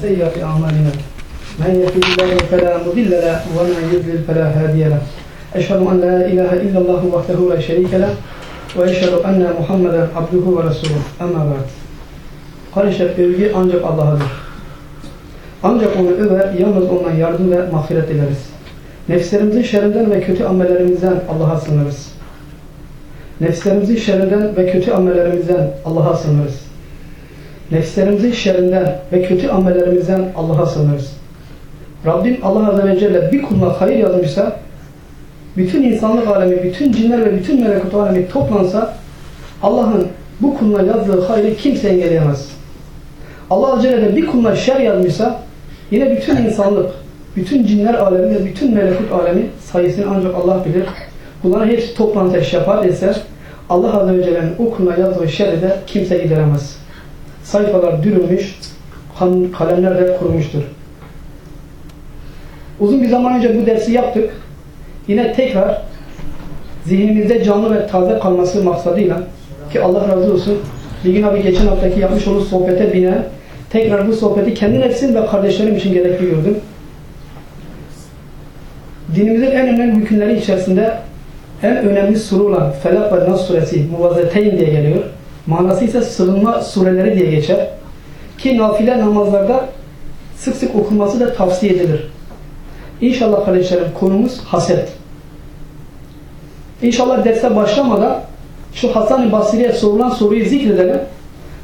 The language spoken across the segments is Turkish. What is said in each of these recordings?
سيئة أعمالنا من يهده الله فلا مضل له ومن يضلل فلا هادي له أشهد أن لا إله إلا الله وحده لا شريك له وأشهد أن محمدا عبده ورسوله أما بعد Kardeşler övgü ancak Allah'adır. Ancak onu över, yalnız ondan yardım ve mağfiret dileriz. Nefslerimizin şerrinden ve kötü amellerimizden Allah'a sınırız. Nefslerimizin şerrinden ve kötü amellerimizden Allah'a sınırız. Nefslerimizin şerrinden ve kötü amellerimizden Allah'a sığınırız. Rabbim Allah Azze ve Celle bir kuluna hayır yazmışsa, bütün insanlık alemi, bütün cinler ve bütün melekut alemi toplansa, Allah'ın bu kuluna yazdığı hayrı kimse engelleyemez. Allah Azze ve Celle bir kuluna şer yazmışsa, yine bütün insanlık, bütün cinler alemi ve bütün melekut alemi sayısını ancak Allah bilir. Bunların hepsi toplantıya şefaat etse, Allah Azze ve Celle'nin o kuluna yazdığı şerri de kimse gideremez. Sayfalar dürülmüş, kalemler de kurumuştur. Uzun bir zaman önce bu dersi yaptık. Yine tekrar zihnimizde canlı ve taze kalması maksadıyla ki Allah razı olsun Ligin abi geçen haftaki yapmış olduğu sohbete binen tekrar bu sohbeti kendi nefsim ve kardeşlerim için gerekli gördüm. Dinimizin en önemli hükümleri içerisinde en önemli sure olan Felak ve Nas suresi Muvazzeteyn diye geliyor. Manası ise sığınma sureleri diye geçer. Ki nafile namazlarda sık sık okunması da tavsiye edilir. İnşallah kardeşlerim konumuz haset. İnşallah derse başlamadan şu Hasan-ı Basri'ye sorulan soruyu zikredelim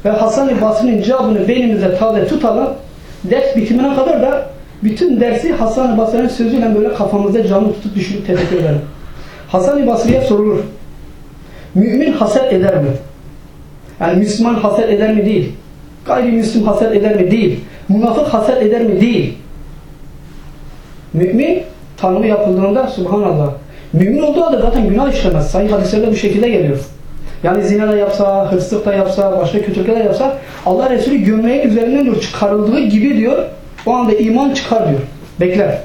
ve Hasan-ı Basri'nin cevabını beynimizde taze tutalım. Ders bitimine kadar da bütün dersi Hasan-ı Basri'nin sözüyle böyle kafamızda canlı tutup düşünüp tefekkür edelim. Hasan-ı Basri'ye sorulur. Mümin haset eder mi? Yani Müslüman haset eder mi? Değil. Gayrimüslim haset eder mi? Değil. Münafık haset eder mi? Değil. Mümin tanımı yapıldığında subhanallah. Mümin olduğu halde zaten günah işlemez. Sahih hadislerde bu şekilde geliyor. Yani zina da yapsa, hırsızlık da yapsa, başka kötülükler de yapsa Allah Resulü gömleğin üzerinden diyor çıkarıldığı gibi diyor o anda iman çıkar diyor. Bekler.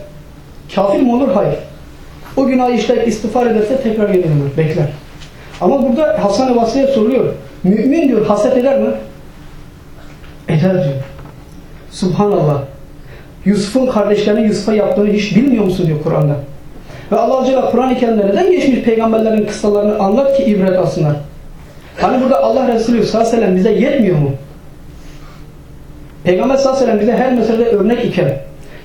Kafir mi olur? Hayır. O günahı işleyip istiğfar ederse tekrar gelir Bekler. Ama burada Hasan-ı Basri'ye soruluyor. Mümin diyor haset eder mi? Eder diyor. Subhanallah. Yusuf'un kardeşlerine Yusuf'a yaptığını hiç bilmiyor musun diyor Kur'an'da. Ve Allah Celle Kur'an-ı Kerim'de neden geçmiş peygamberlerin kıssalarını anlat ki ibret alsınlar. Hani burada Allah Resulü sallallahu aleyhi ve sellem bize yetmiyor mu? Peygamber sallallahu aleyhi ve sellem bize her meselede örnek iken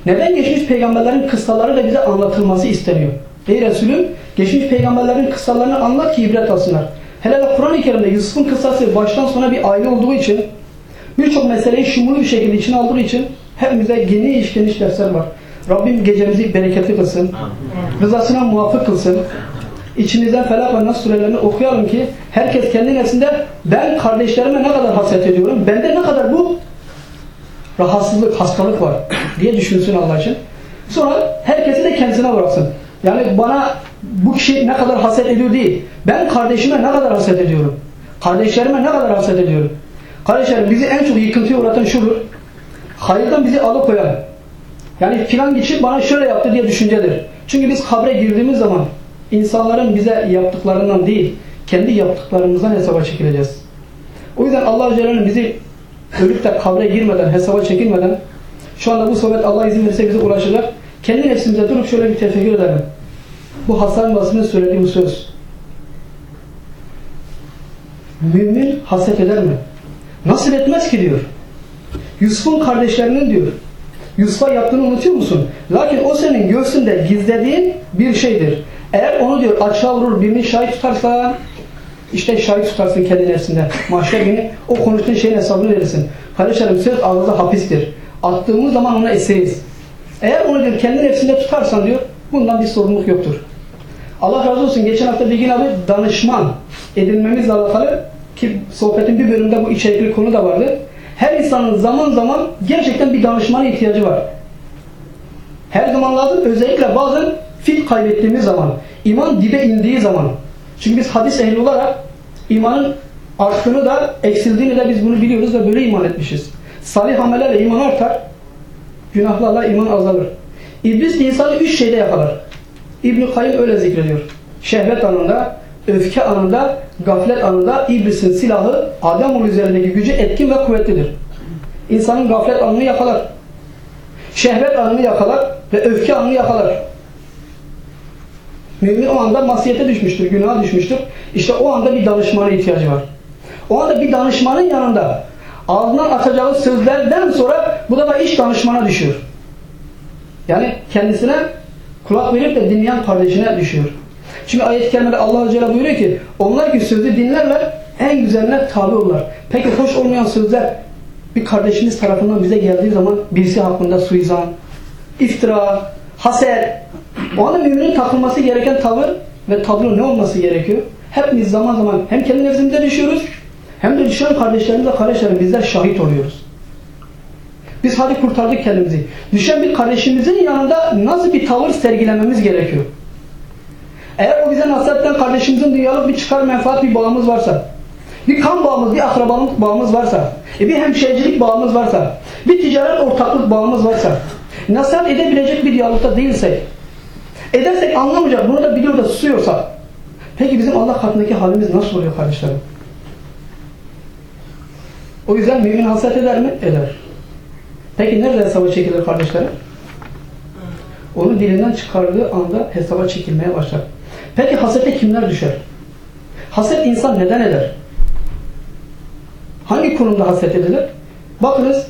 neden geçmiş peygamberlerin kıssaları da bize anlatılması isteniyor? Ey Resulüm geçmiş peygamberlerin kıssalarını anlat ki ibret alsınlar. Hele Kur'an-ı Kerim'de Yusuf'un kıssası baştan sona bir aile olduğu için birçok meseleyi şumulu bir şekilde içine aldığı için hepimize geniş geniş dersler var. Rabbim gecemizi bereketli kılsın. Rızasına muvafık kılsın. İçimizden Felak ve Nas surelerini okuyalım ki herkes kendi nefsinde ben kardeşlerime ne kadar haset ediyorum, bende ne kadar bu rahatsızlık, hastalık var diye düşünsün Allah için. Sonra herkesi de kendisine bıraksın. Yani bana bu kişi ne kadar haset ediyor değil. Ben kardeşime ne kadar haset ediyorum. Kardeşlerime ne kadar haset ediyorum. Kardeşlerim bizi en çok yıkıntıya uğratan şudur. Hayırdan bizi alıkoyan. Yani filan kişi bana şöyle yaptı diye düşüncedir. Çünkü biz kabre girdiğimiz zaman insanların bize yaptıklarından değil, kendi yaptıklarımızdan hesaba çekileceğiz. O yüzden Allah Celle'nin bizi ölüp de kabre girmeden, hesaba çekilmeden şu anda bu sohbet Allah izin verirse bize ulaşacak. Kendi nefsimize durup şöyle bir tefekkür edelim. Bu Hasan Basri'nin söylediği bu söz. Mümin haset eder mi? Nasıl etmez ki diyor. Yusuf'un kardeşlerinin diyor. Yusuf'a yaptığını unutuyor musun? Lakin o senin göğsünde gizlediğin bir şeydir. Eğer onu diyor açığa vurur birini şahit tutarsan işte şahit tutarsın kendi nefsinde. Mahşer günü o konuştuğun şeyin hesabını verirsin. Kardeşlerim söz ağızda hapistir. Attığımız zaman ona esiriz. Eğer onu diyor kendi nefsinde tutarsan diyor bundan bir sorumluluk yoktur. Allah razı olsun. Geçen hafta Bilgin abi danışman edinmemizle alakalı ki sohbetin bir bölümünde bu içerikli konu da vardı. Her insanın zaman zaman gerçekten bir danışmana ihtiyacı var. Her zaman lazım. Özellikle bazen fil kaybettiğimiz zaman, iman dibe indiği zaman. Çünkü biz hadis ehli olarak imanın arttığını da eksildiğini de biz bunu biliyoruz ve böyle iman etmişiz. Salih amellerle iman artar, günahlarla iman azalır. İblis insanı üç şeyde yakalar. İbn-i Kayyum öyle zikrediyor. Şehvet anında, öfke anında, gaflet anında iblisin silahı Ademoğlu üzerindeki gücü etkin ve kuvvetlidir. İnsanın gaflet anını yakalar. şehvet anını yakalar ve öfke anını yakalar. Mümin o anda masiyete düşmüştür, günaha düşmüştür. İşte o anda bir danışmana ihtiyacı var. O anda bir danışmanın yanında ağzından atacağı sözlerden sonra bu defa iş danışmana düşüyor. Yani kendisine kulak verip de dinleyen kardeşine düşüyor. Çünkü ayet-i kerimede Allah Celle buyuruyor ki onlar ki sözü dinlerler en güzeline tabi olurlar. Peki hoş olmayan sözler bir kardeşimiz tarafından bize geldiği zaman birisi hakkında suizan, iftira, haset o anda müminin takılması gereken tavır ve tablo ne olması gerekiyor? Hepimiz zaman zaman hem kendi nefsimize düşüyoruz hem de düşen kardeşlerimize kardeşlerim bizler şahit oluyoruz. Biz hadi kurtardık kendimizi. Düşen bir kardeşimizin yanında nasıl bir tavır sergilememiz gerekiyor? Eğer o bize nasihatten kardeşimizin dünyalık bir çıkar menfaat bir bağımız varsa, bir kan bağımız, bir akrabalık bağımız varsa, e bir hemşehrilik bağımız varsa, bir ticaret ortaklık bağımız varsa, nasihat edebilecek bir diyalogda değilsek, edersek anlamayacak, bunu da biliyor da susuyorsa, peki bizim Allah katındaki halimiz nasıl oluyor kardeşlerim? O yüzden mümin haset eder mi? Eder. Peki nerede hesaba çekilir kardeşlerim? Onu dilinden çıkardığı anda hesaba çekilmeye başlar. Peki hasete kimler düşer? Haset insan neden eder? Hangi konumda haset edilir? Bakınız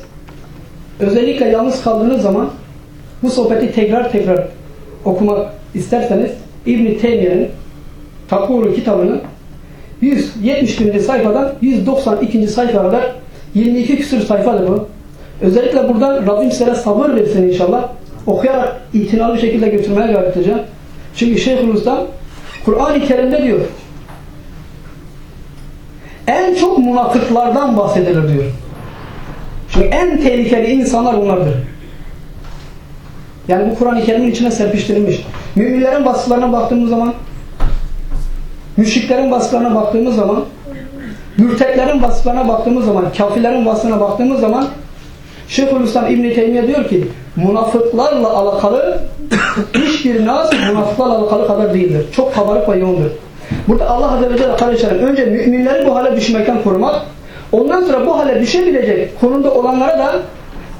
özellikle yalnız kaldığınız zaman bu sohbeti tekrar tekrar okumak isterseniz İbn-i Teymiye'nin Takvuru kitabını 171. sayfadan 192. sayfa kadar 22 küsur sayfadır bu. Özellikle buradan Rabbim size sabır versin inşallah. Okuyarak itinalı bir şekilde götürmeye gayret edeceğim. Çünkü Şeyhülislam Kur'an-ı Kerim'de diyor en çok münafıklardan bahsedilir diyor. Çünkü en tehlikeli insanlar onlardır. Yani bu Kur'an-ı Kerim'in içine serpiştirilmiş. Müminlerin vasıflarına baktığımız zaman müşriklerin vasıflarına baktığımız zaman mürteklerin vasıflarına baktığımız zaman kafirlerin vasfına baktığımız zaman Şeyhülislam İbn-i Teymiye diyor ki münafıklarla alakalı hiçbir nas münafıklarla alakalı kadar değildir. Çok kabarık ve yoğundur. Burada Allah Azze ve Celle kardeşlerim önce müminleri bu hale düşmekten korumak ondan sonra bu hale düşebilecek konumda olanlara da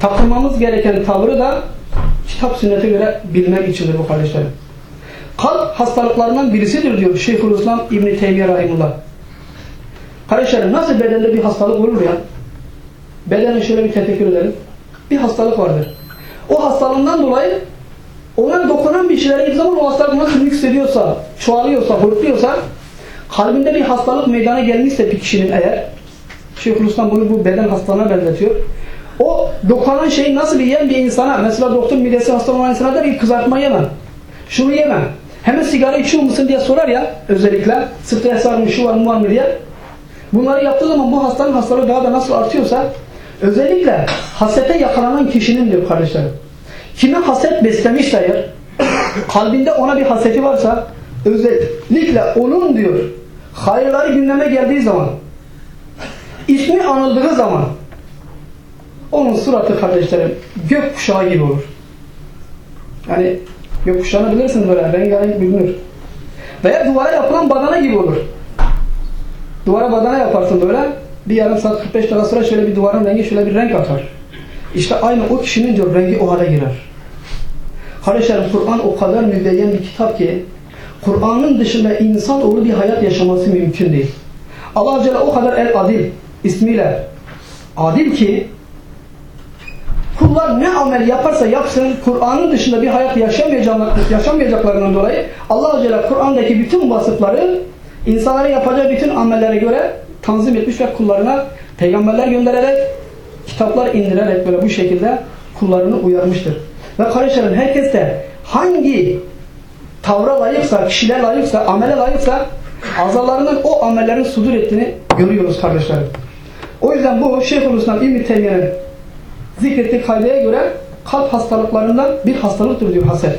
takılmamız gereken tavrı da kitap sünnete göre bilmek içindir bu kardeşlerim. Kalp hastalıklarından birisidir diyor Şeyhülislam İbn-i Teymiye Rahimullah. Kardeşlerim nasıl bedende bir hastalık olur ya? Bedene şöyle bir tefekkür edelim. Bir hastalık vardır. O hastalığından dolayı ona dokunan bir şeyler zaman o hastalık nasıl yükseliyorsa, çoğalıyorsa, hortluyorsa kalbinde bir hastalık meydana gelmişse bir kişinin eğer Şeyhülislam bunu bu beden hastalığına benzetiyor. O dokunan şeyi nasıl bir yiyen bir insana mesela doktor midesi hasta olan insana der ki kızartma yemem. Şunu yemem. Hemen sigara içiyor musun diye sorar ya özellikle stres var mı şu var mı var mı diye. Bunları yaptığı zaman bu hastanın hastalığı daha da nasıl artıyorsa özellikle hasete yakalanan kişinin diyor kardeşlerim. Kime haset beslemişse eğer kalbinde ona bir haseti varsa özellikle onun diyor hayırları gündeme geldiği zaman ismi anıldığı zaman onun suratı kardeşlerim gök kuşağı gibi olur. Yani gök kuşağını bilirsiniz böyle rengarenk bilinir. Veya duvara yapılan badana gibi olur. Duvara badana yaparsın böyle bir yarım saat 45 dakika sonra şöyle bir duvarın rengi şöyle bir renk atar. İşte aynı o kişinin diyor rengi o hale girer. Kardeşlerim Kur'an o kadar müzeyyen bir kitap ki Kur'an'ın dışında insan olur bir hayat yaşaması mümkün değil. Allah Celle o kadar el adil ismiyle adil ki kullar ne amel yaparsa yapsın Kur'an'ın dışında bir hayat yaşamayacaklarından dolayı Allah Celle Kur'an'daki bütün vasıfları insanların yapacağı bütün amellere göre tanzim etmiş ve kullarına peygamberler göndererek kitaplar indirerek böyle bu şekilde kullarını uyarmıştır. Ve kardeşlerim herkes de hangi tavra layıksa, kişiler layıksa, amele layıksa azalarının o amellerin sudur ettiğini görüyoruz kardeşlerim. O yüzden bu Şeyhülislam İbn-i Teymiye'nin zikrettiği kaydaya göre kalp hastalıklarından bir hastalıktır diyor haset.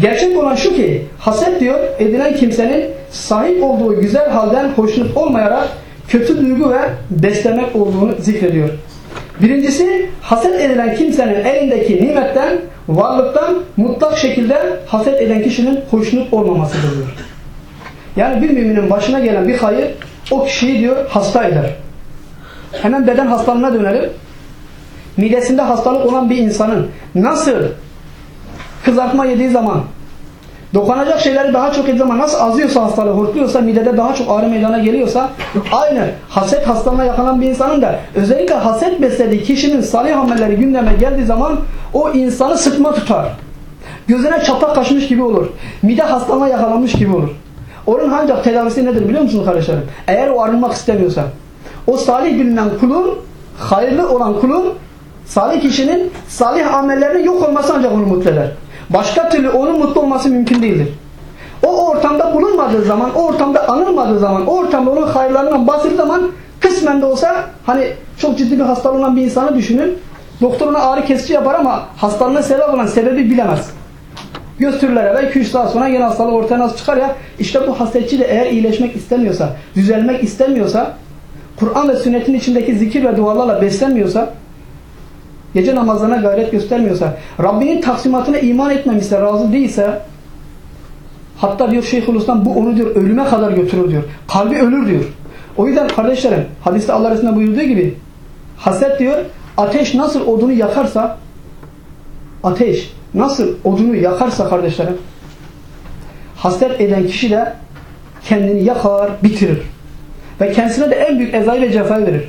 Gerçek olan şu ki haset diyor edilen kimsenin sahip olduğu güzel halden hoşnut olmayarak kötü duygu ve beslemek olduğunu zikrediyor. Birincisi haset edilen kimsenin elindeki nimetten, varlıktan mutlak şekilde haset eden kişinin hoşnut olmamasıdır diyor. Yani bir müminin başına gelen bir hayır o kişiyi diyor hasta eder. Hemen beden hastalığına dönelim. midesinde hastalık olan bir insanın nasıl kızartma yediği zaman dokunacak şeyleri daha çok zaman nasıl azıyorsa hastalığı hortluyorsa midede daha çok ağrı meydana geliyorsa aynı haset hastalığına yakalanan bir insanın da özellikle haset beslediği kişinin salih amelleri gündeme geldiği zaman o insanı sıkma tutar. Gözüne çapak kaçmış gibi olur. Mide hastalığına yakalanmış gibi olur. Onun ancak tedavisi nedir biliyor musunuz kardeşlerim? Eğer o arınmak istemiyorsa o salih bilinen kulun hayırlı olan kulun salih kişinin salih amellerinin yok olması ancak onu mutlu eder. Başka türlü onun mutlu olması mümkün değildir. O ortamda bulunmadığı zaman, o ortamda anılmadığı zaman, o ortamda onun hayırlarından bahsettiği zaman kısmen de olsa hani çok ciddi bir hastalığı olan bir insanı düşünün. Doktoruna ağrı kesici yapar ama hastalığına sebep olan sebebi bilemez. Götürürler eve 2-3 saat sonra yine hastalık ortaya nasıl çıkar ya? İşte bu hasetçi de eğer iyileşmek istemiyorsa, düzelmek istemiyorsa, Kur'an ve sünnetin içindeki zikir ve dualarla beslenmiyorsa, gece namazlarına gayret göstermiyorsa, Rabbinin taksimatına iman etmemişse, razı değilse, hatta diyor Şeyhülislam bu onu diyor ölüme kadar götürür diyor. Kalbi ölür diyor. O yüzden kardeşlerim, hadiste Allah Resulü'nde buyurduğu gibi, haset diyor, ateş nasıl odunu yakarsa, ateş nasıl odunu yakarsa kardeşlerim, haset eden kişi de kendini yakar, bitirir. Ve kendisine de en büyük ezayı ve cefayı verir.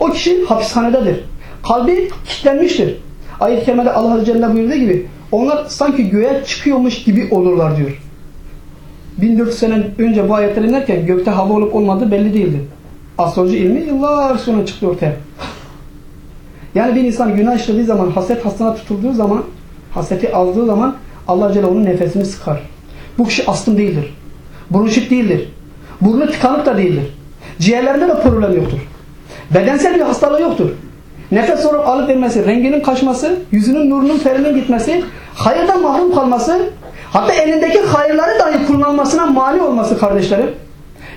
O kişi hapishanededir. Kalbi kilitlenmiştir. Ayet-i Kerime'de Allah Azze Celle buyurduğu gibi onlar sanki göğe çıkıyormuş gibi olurlar diyor. 1400 sene önce bu ayetler inerken gökte hava olup olmadığı belli değildi. Astroloji ilmi yıllar sonra çıktı ortaya. Yani bir insan günah işlediği zaman, haset hastana tutulduğu zaman, haseti aldığı zaman Allah Celle onun nefesini sıkar. Bu kişi astım değildir. Bronşit değildir. Burnu tıkanık da değildir. Ciğerlerinde de problem yoktur. Bedensel bir hastalığı yoktur. Nefes sorup alıp vermesi, renginin kaçması, yüzünün nurunun ferinin gitmesi, hayırdan mahrum kalması, hatta elindeki hayırları dahi kullanmasına mani olması kardeşlerim.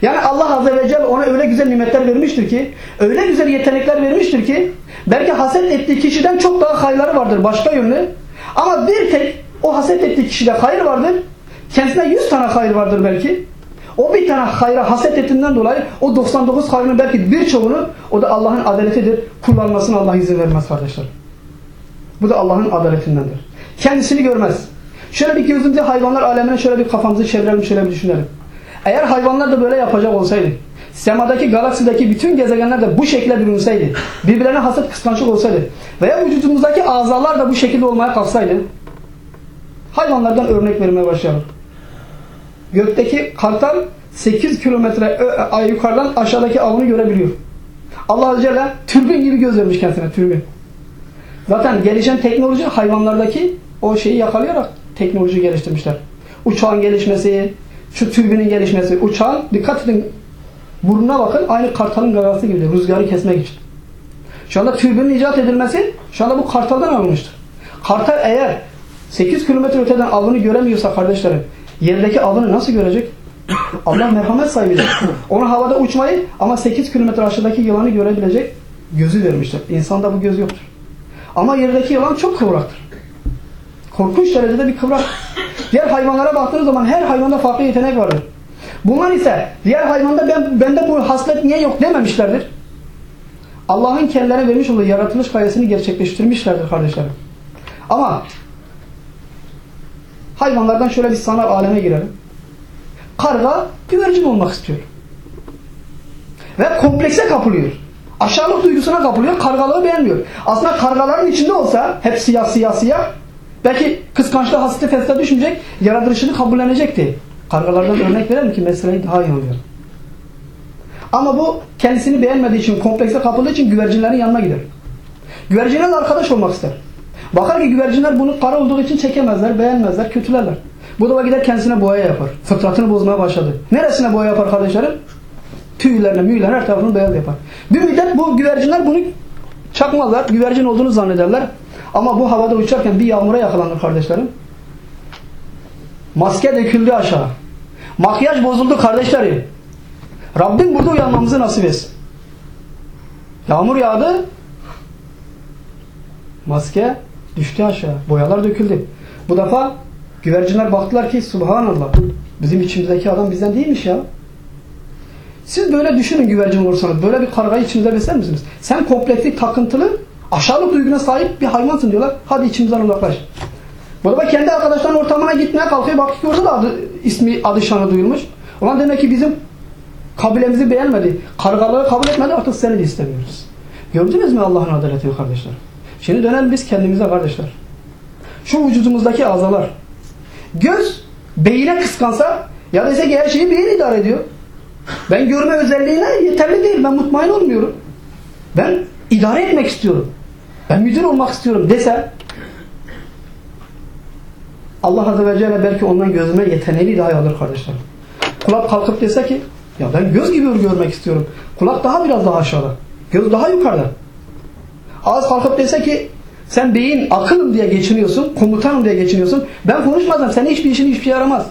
Yani Allah Azze ve Celle ona öyle güzel nimetler vermiştir ki, öyle güzel yetenekler vermiştir ki, belki haset ettiği kişiden çok daha hayırları vardır başka yönlü. Ama bir tek o haset ettiği kişide hayır vardır. Kendisine yüz tane hayır vardır belki. O bir tane hayra haset ettiğinden dolayı o 99 hayrının belki birçoğunu o da Allah'ın adaletidir. Kullanmasına Allah izin vermez kardeşler. Bu da Allah'ın adaletindendir. Kendisini görmez. Şöyle bir gözümüzü hayvanlar alemine şöyle bir kafamızı çevirelim şöyle bir düşünelim. Eğer hayvanlar da böyle yapacak olsaydı, semadaki galaksideki bütün gezegenler de bu şekilde bürünseydi, birbirlerine haset kıskançlık olsaydı veya vücudumuzdaki azalar da bu şekilde olmaya kalksaydı, hayvanlardan örnek vermeye başlayalım. Gökteki kartal 8 kilometre yukarıdan aşağıdaki avını görebiliyor. Allah Azze Celle türbin gibi göz vermiş kendisine türbin. Zaten gelişen teknoloji hayvanlardaki o şeyi yakalayarak teknoloji geliştirmişler. Uçağın gelişmesi, şu türbinin gelişmesi, uçağın dikkat edin burnuna bakın aynı kartalın gagası gibi rüzgarı kesmek için. Şu anda türbinin icat edilmesi şu anda bu kartaldan alınmıştır. Kartal eğer 8 kilometre öteden avını göremiyorsa kardeşlerim yerdeki avını nasıl görecek? Allah merhamet sahibidir. Ona havada uçmayı ama 8 kilometre aşağıdaki yılanı görebilecek gözü vermiştir. İnsanda bu göz yoktur. Ama yerdeki yılan çok kıvraktır. Korkunç derecede bir kıvrak. Diğer hayvanlara baktığınız zaman her hayvanda farklı yetenek vardır. Bunlar ise diğer hayvanda ben, bende bu haslet niye yok dememişlerdir. Allah'ın kendilerine vermiş olduğu yaratılış gayesini gerçekleştirmişlerdir kardeşlerim. Ama hayvanlardan şöyle bir sanal aleme girelim. Karga güvercin olmak istiyor. Ve komplekse kapılıyor. Aşağılık duygusuna kapılıyor. Kargalığı beğenmiyor. Aslında kargaların içinde olsa hep siyah siyah siyah belki kıskançlığı hasreti fesle düşmeyecek yaratılışını kabullenecekti. Kargalardan örnek verelim ki meseleyi daha iyi anlayalım. Ama bu kendisini beğenmediği için, komplekse kapıldığı için güvercinlerin yanına gider. Güvercinlerle arkadaş olmak ister. Bakar ki güvercinler bunu para olduğu için çekemezler, beğenmezler, kötülerler. Bu da gider kendisine boya yapar. Fıtratını bozmaya başladı. Neresine boya yapar kardeşlerim? Tüylerine, müylerine her tarafını beyaz yapar. Bir müddet bu güvercinler bunu çakmazlar. Güvercin olduğunu zannederler. Ama bu havada uçarken bir yağmura yakalanır kardeşlerim. Maske döküldü aşağı. Makyaj bozuldu kardeşlerim. Rabbim burada uyanmamızı nasip etsin. Yağmur yağdı. Maske düştü aşağı. Boyalar döküldü. Bu defa güvercinler baktılar ki subhanallah bizim içimizdeki adam bizden değilmiş ya. Siz böyle düşünün güvercin olursanız. Böyle bir kargayı içinizde besler misiniz? Sen kompleksli takıntılı Aşağılık duyguna sahip bir hayvansın diyorlar. Hadi içimizden uzaklaş. Bu da kendi arkadaşların ortamına gitmeye kalkıyor. Bakıyor ki orada da adı, ismi adı şanı duyulmuş. Ulan demek ki bizim kabilemizi beğenmedi. Kargalığı kabul etmedi artık seni de istemiyoruz. Gördünüz mü Allah'ın adaletini kardeşler? Şimdi dönelim biz kendimize kardeşler. Şu vücudumuzdaki azalar. Göz beyine kıskansa ya dese ki her şeyi beyin idare ediyor. Ben görme özelliğine yeterli değil. Ben mutmain olmuyorum. Ben idare etmek istiyorum. Ben müdür olmak istiyorum dese Allah Azze ve Celle belki ondan gözüme yeteneği dahi alır kardeşler. Kulak kalkıp dese ki ya ben göz gibi görmek istiyorum. Kulak daha biraz daha aşağıda. Göz daha yukarıda. Ağız kalkıp dese ki sen beyin akılım diye geçiniyorsun, komutanım diye geçiniyorsun. Ben konuşmasam senin hiçbir işin hiçbir yaramaz.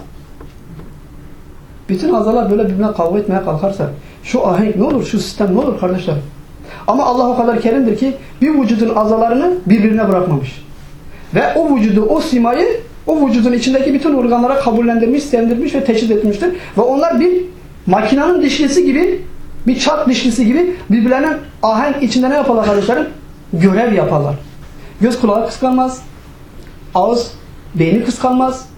Bütün azalar böyle birbirine kavga etmeye kalkarsa şu ahenk ne olur, şu sistem ne olur kardeşler? Ama Allah o kadar kerimdir ki bir vücudun azalarını birbirine bırakmamış. Ve o vücudu, o simayı o vücudun içindeki bütün organlara kabullendirmiş, sevdirmiş ve teşhis etmiştir. Ve onlar bir makinenin dişlisi gibi, bir çark dişlisi gibi birbirlerinin ahenk içinde ne yaparlar kardeşlerim? Görev yaparlar. Göz kulağı kıskanmaz. Ağız beyni kıskanmaz.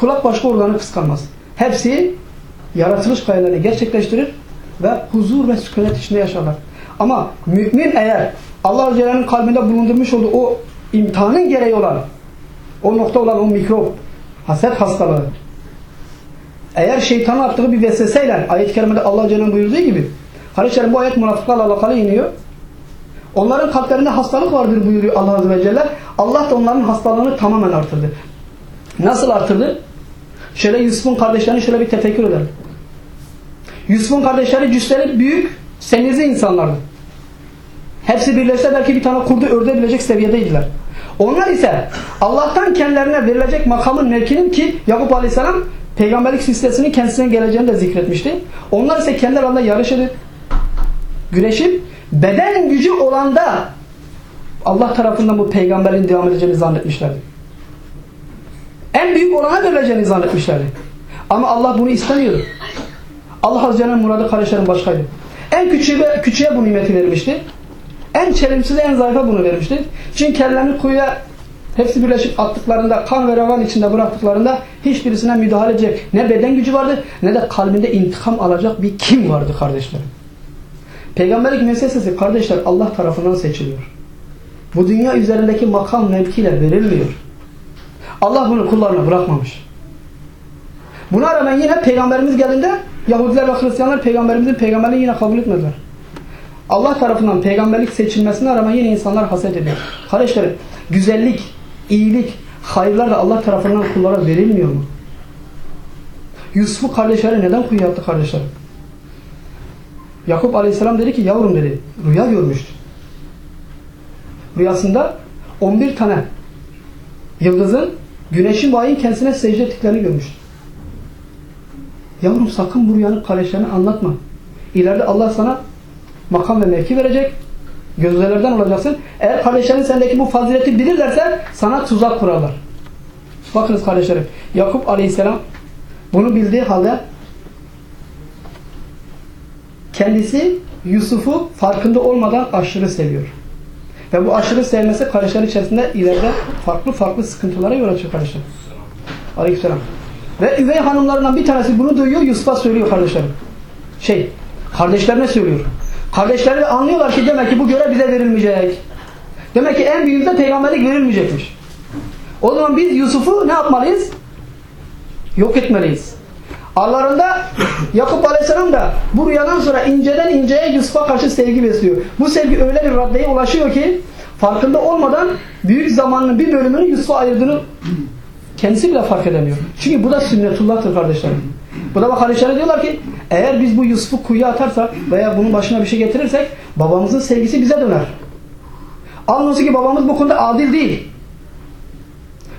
Kulak başka organı kıskanmaz. Hepsi yaratılış gayeleri gerçekleştirir ve huzur ve sükunet içinde yaşarlar. Ama mümin eğer Allah Celle'nin kalbinde bulundurmuş olduğu o imtihanın gereği olan o nokta olan o mikrop haset hastalığı eğer şeytanın attığı bir vesveseyle ayet-i kerimede Allah Celle'nin buyurduğu gibi kardeşlerim bu ayet münafıklarla alakalı iniyor. Onların kalplerinde hastalık vardır buyuruyor Allah Azze ve Celle. Allah da onların hastalığını tamamen artırdı. Nasıl artırdı? Şöyle Yusuf'un kardeşlerini şöyle bir tefekkür edelim. Yusuf'un kardeşleri cüsleri büyük, senizli insanlardı. Hepsi birleşse belki bir tane kurdu ördebilecek seviyedeydiler. Onlar ise Allah'tan kendilerine verilecek makamın mevkinin ki Yakup Aleyhisselam peygamberlik silsilesinin kendisine geleceğini de zikretmişti. Onlar ise kendi aralarında yarış edip güreşip beden gücü olanda Allah tarafından bu peygamberin devam edeceğini zannetmişlerdi. En büyük olana verileceğini zannetmişlerdi. Ama Allah bunu istemiyordu. Allah Azze Celle'nin muradı kardeşlerin başkaydı. En küçüğe, küçüğe bu nimeti vermişti. En çelimsize, en zayıfa bunu vermişti. Çünkü kendilerini kuyuya hepsi birleşip attıklarında, kan ve revan içinde bıraktıklarında hiçbirisine müdahale edecek ne beden gücü vardı ne de kalbinde intikam alacak bir kim vardı kardeşlerim. Peygamberlik meselesi kardeşler Allah tarafından seçiliyor. Bu dünya üzerindeki makam mevkiyle verilmiyor. Allah bunu kullarına bırakmamış. Buna rağmen yine peygamberimiz geldiğinde Yahudiler ve Hristiyanlar peygamberimizin peygamberliğini yine kabul etmediler. Allah tarafından peygamberlik seçilmesine rağmen yine insanlar haset ediyor. Kardeşlerim güzellik, iyilik, hayırlar da Allah tarafından kullara verilmiyor mu? Yusuf'u kardeşleri neden kuyuya attı kardeşlerim? Yakup aleyhisselam dedi ki yavrum dedi rüya görmüştü. Rüyasında 11 tane yıldızın güneşin ve ayın kendisine secde ettiklerini görmüştü. Yavrum sakın bu rüyanın kardeşlerine anlatma. İleride Allah sana makam ve mevki verecek. Gözlerden olacaksın. Eğer kardeşlerin sendeki bu fazileti bilirlerse sana tuzak kurarlar. Bakınız kardeşlerim. Yakup aleyhisselam bunu bildiği halde kendisi Yusuf'u farkında olmadan aşırı seviyor. Ve bu aşırı sevmesi kardeşler içerisinde ileride farklı farklı sıkıntılara yol açıyor kardeşler. Aleykümselam. Ve üvey hanımlarından bir tanesi bunu duyuyor Yusuf'a söylüyor kardeşlerim. Şey, kardeşlerine söylüyor. Kardeşleri de anlıyorlar ki demek ki bu görev bize verilmeyecek. Demek ki en büyüğümüze peygamberlik verilmeyecekmiş. O zaman biz Yusuf'u ne yapmalıyız? Yok etmeliyiz. Aralarında Yakup Aleyhisselam da bu rüyadan sonra inceden inceye Yusuf'a karşı sevgi besliyor. Bu sevgi öyle bir raddeye ulaşıyor ki farkında olmadan büyük zamanının bir bölümünü Yusuf'a ayırdığını kendisi bile fark edemiyor. Çünkü bu da sünnetullah'tır kardeşlerim. Bu da bak kardeşler diyorlar ki eğer biz bu Yusuf'u kuyuya atarsak veya bunun başına bir şey getirirsek babamızın sevgisi bize döner. Anlıyorsun ki babamız bu konuda adil değil.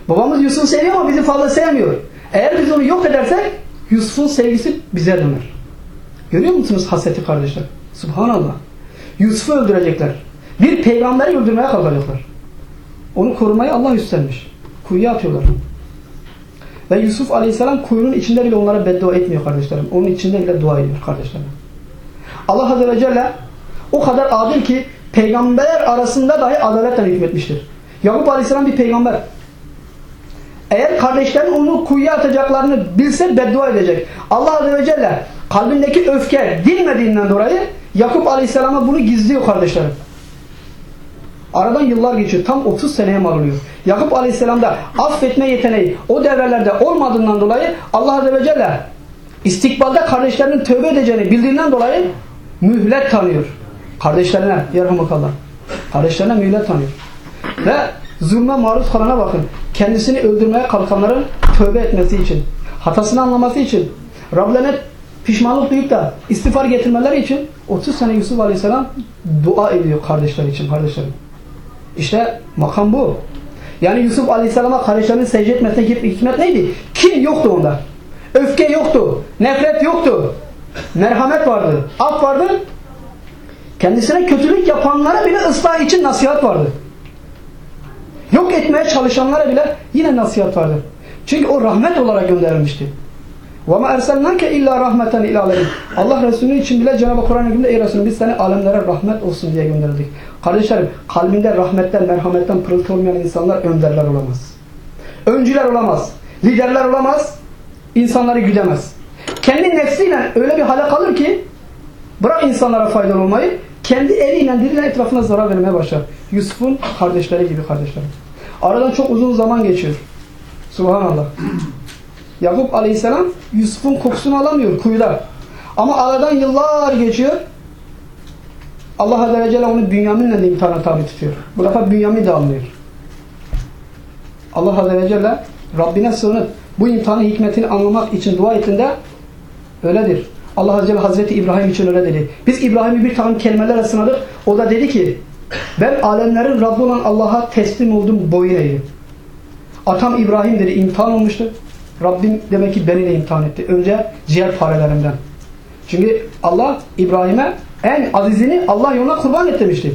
Babamız Yusuf'u seviyor ama bizi fazla sevmiyor. Eğer biz onu yok edersek Yusuf'un sevgisi bize döner. Görüyor musunuz haseti kardeşler? Subhanallah. Yusuf'u öldürecekler. Bir peygamberi öldürmeye kalkacaklar. Onu korumayı Allah üstlenmiş. Kuyuya atıyorlar. Ve Yusuf Aleyhisselam kuyunun içinde bile onlara beddua etmiyor kardeşlerim. Onun içinde bile dua ediyor kardeşlerim. Allah Azze ve Celle o kadar adil ki peygamberler arasında dahi adaletle hükmetmiştir. Yakup Aleyhisselam bir peygamber. Eğer kardeşlerin onu kuyuya atacaklarını bilse beddua edecek. Allah Azze ve Celle kalbindeki öfke dinmediğinden dolayı Yakup Aleyhisselam'a bunu gizliyor kardeşlerim. Aradan yıllar geçiyor. Tam 30 seneye mal oluyor. Yakup Aleyhisselam'da affetme yeteneği o devrelerde olmadığından dolayı Allah Azze ve Celle istikbalde kardeşlerinin tövbe edeceğini bildiğinden dolayı mühlet tanıyor. Kardeşlerine yerhamukallah. Kardeşlerine mühlet tanıyor. Ve zulme maruz kalana bakın. Kendisini öldürmeye kalkanların tövbe etmesi için, hatasını anlaması için, Rablerine pişmanlık duyup da istiğfar getirmeleri için 30 sene Yusuf Aleyhisselam dua ediyor kardeşler için, kardeşlerim. İşte makam bu. Yani Yusuf Aleyhisselam'a kardeşlerinin secde etmesine hikmet neydi? Kim yoktu onda? Öfke yoktu. Nefret yoktu. Merhamet vardı. Af vardı. Kendisine kötülük yapanlara bile ıslah için nasihat vardı. Yok etmeye çalışanlara bile yine nasihat vardı. Çünkü o rahmet olarak gönderilmişti. وَمَا اَرْسَلْنَاكَ اِلَّا رَحْمَةً اِلَى عَلَيْهِ Allah Resulü için bile Cenab-ı Kur'an-ı Kerim'de ey Resulüm biz seni alemlere rahmet olsun diye gönderdik. Kardeşlerim kalbinde rahmetten, merhametten pırıltı olmayan insanlar önderler olamaz. Öncüler olamaz. Liderler olamaz. insanları güdemez. Kendi nefsiyle öyle bir hale kalır ki bırak insanlara faydalı olmayı kendi eliyle diliyle etrafına zarar vermeye başlar. Yusuf'un kardeşleri gibi kardeşlerim. Aradan çok uzun zaman geçiyor. Subhanallah. Yakup aleyhisselam Yusuf'un kokusunu alamıyor kuyuda. Ama aradan yıllar geçiyor. Allah Azze ve Celle onu Bünyamin'le de imtihana tabi tutuyor. Bu defa Bünyamin de almıyor. Allah Azze ve Celle Rabbine sığınıp bu imtihanın hikmetini anlamak için dua ettiğinde öyledir. Allah Azze ve Celle Hazreti İbrahim için öyle dedi. Biz İbrahim'i bir takım kelimelerle sınadık. O da dedi ki ben alemlerin Rabbi olan Allah'a teslim oldum boyun eğdim. Atam İbrahim dedi imtihan olmuştu. Rabbim demek ki beni de imtihan etti. Önce ciğer parelerimden. Çünkü Allah İbrahim'e en azizini Allah yoluna kurban et demişti.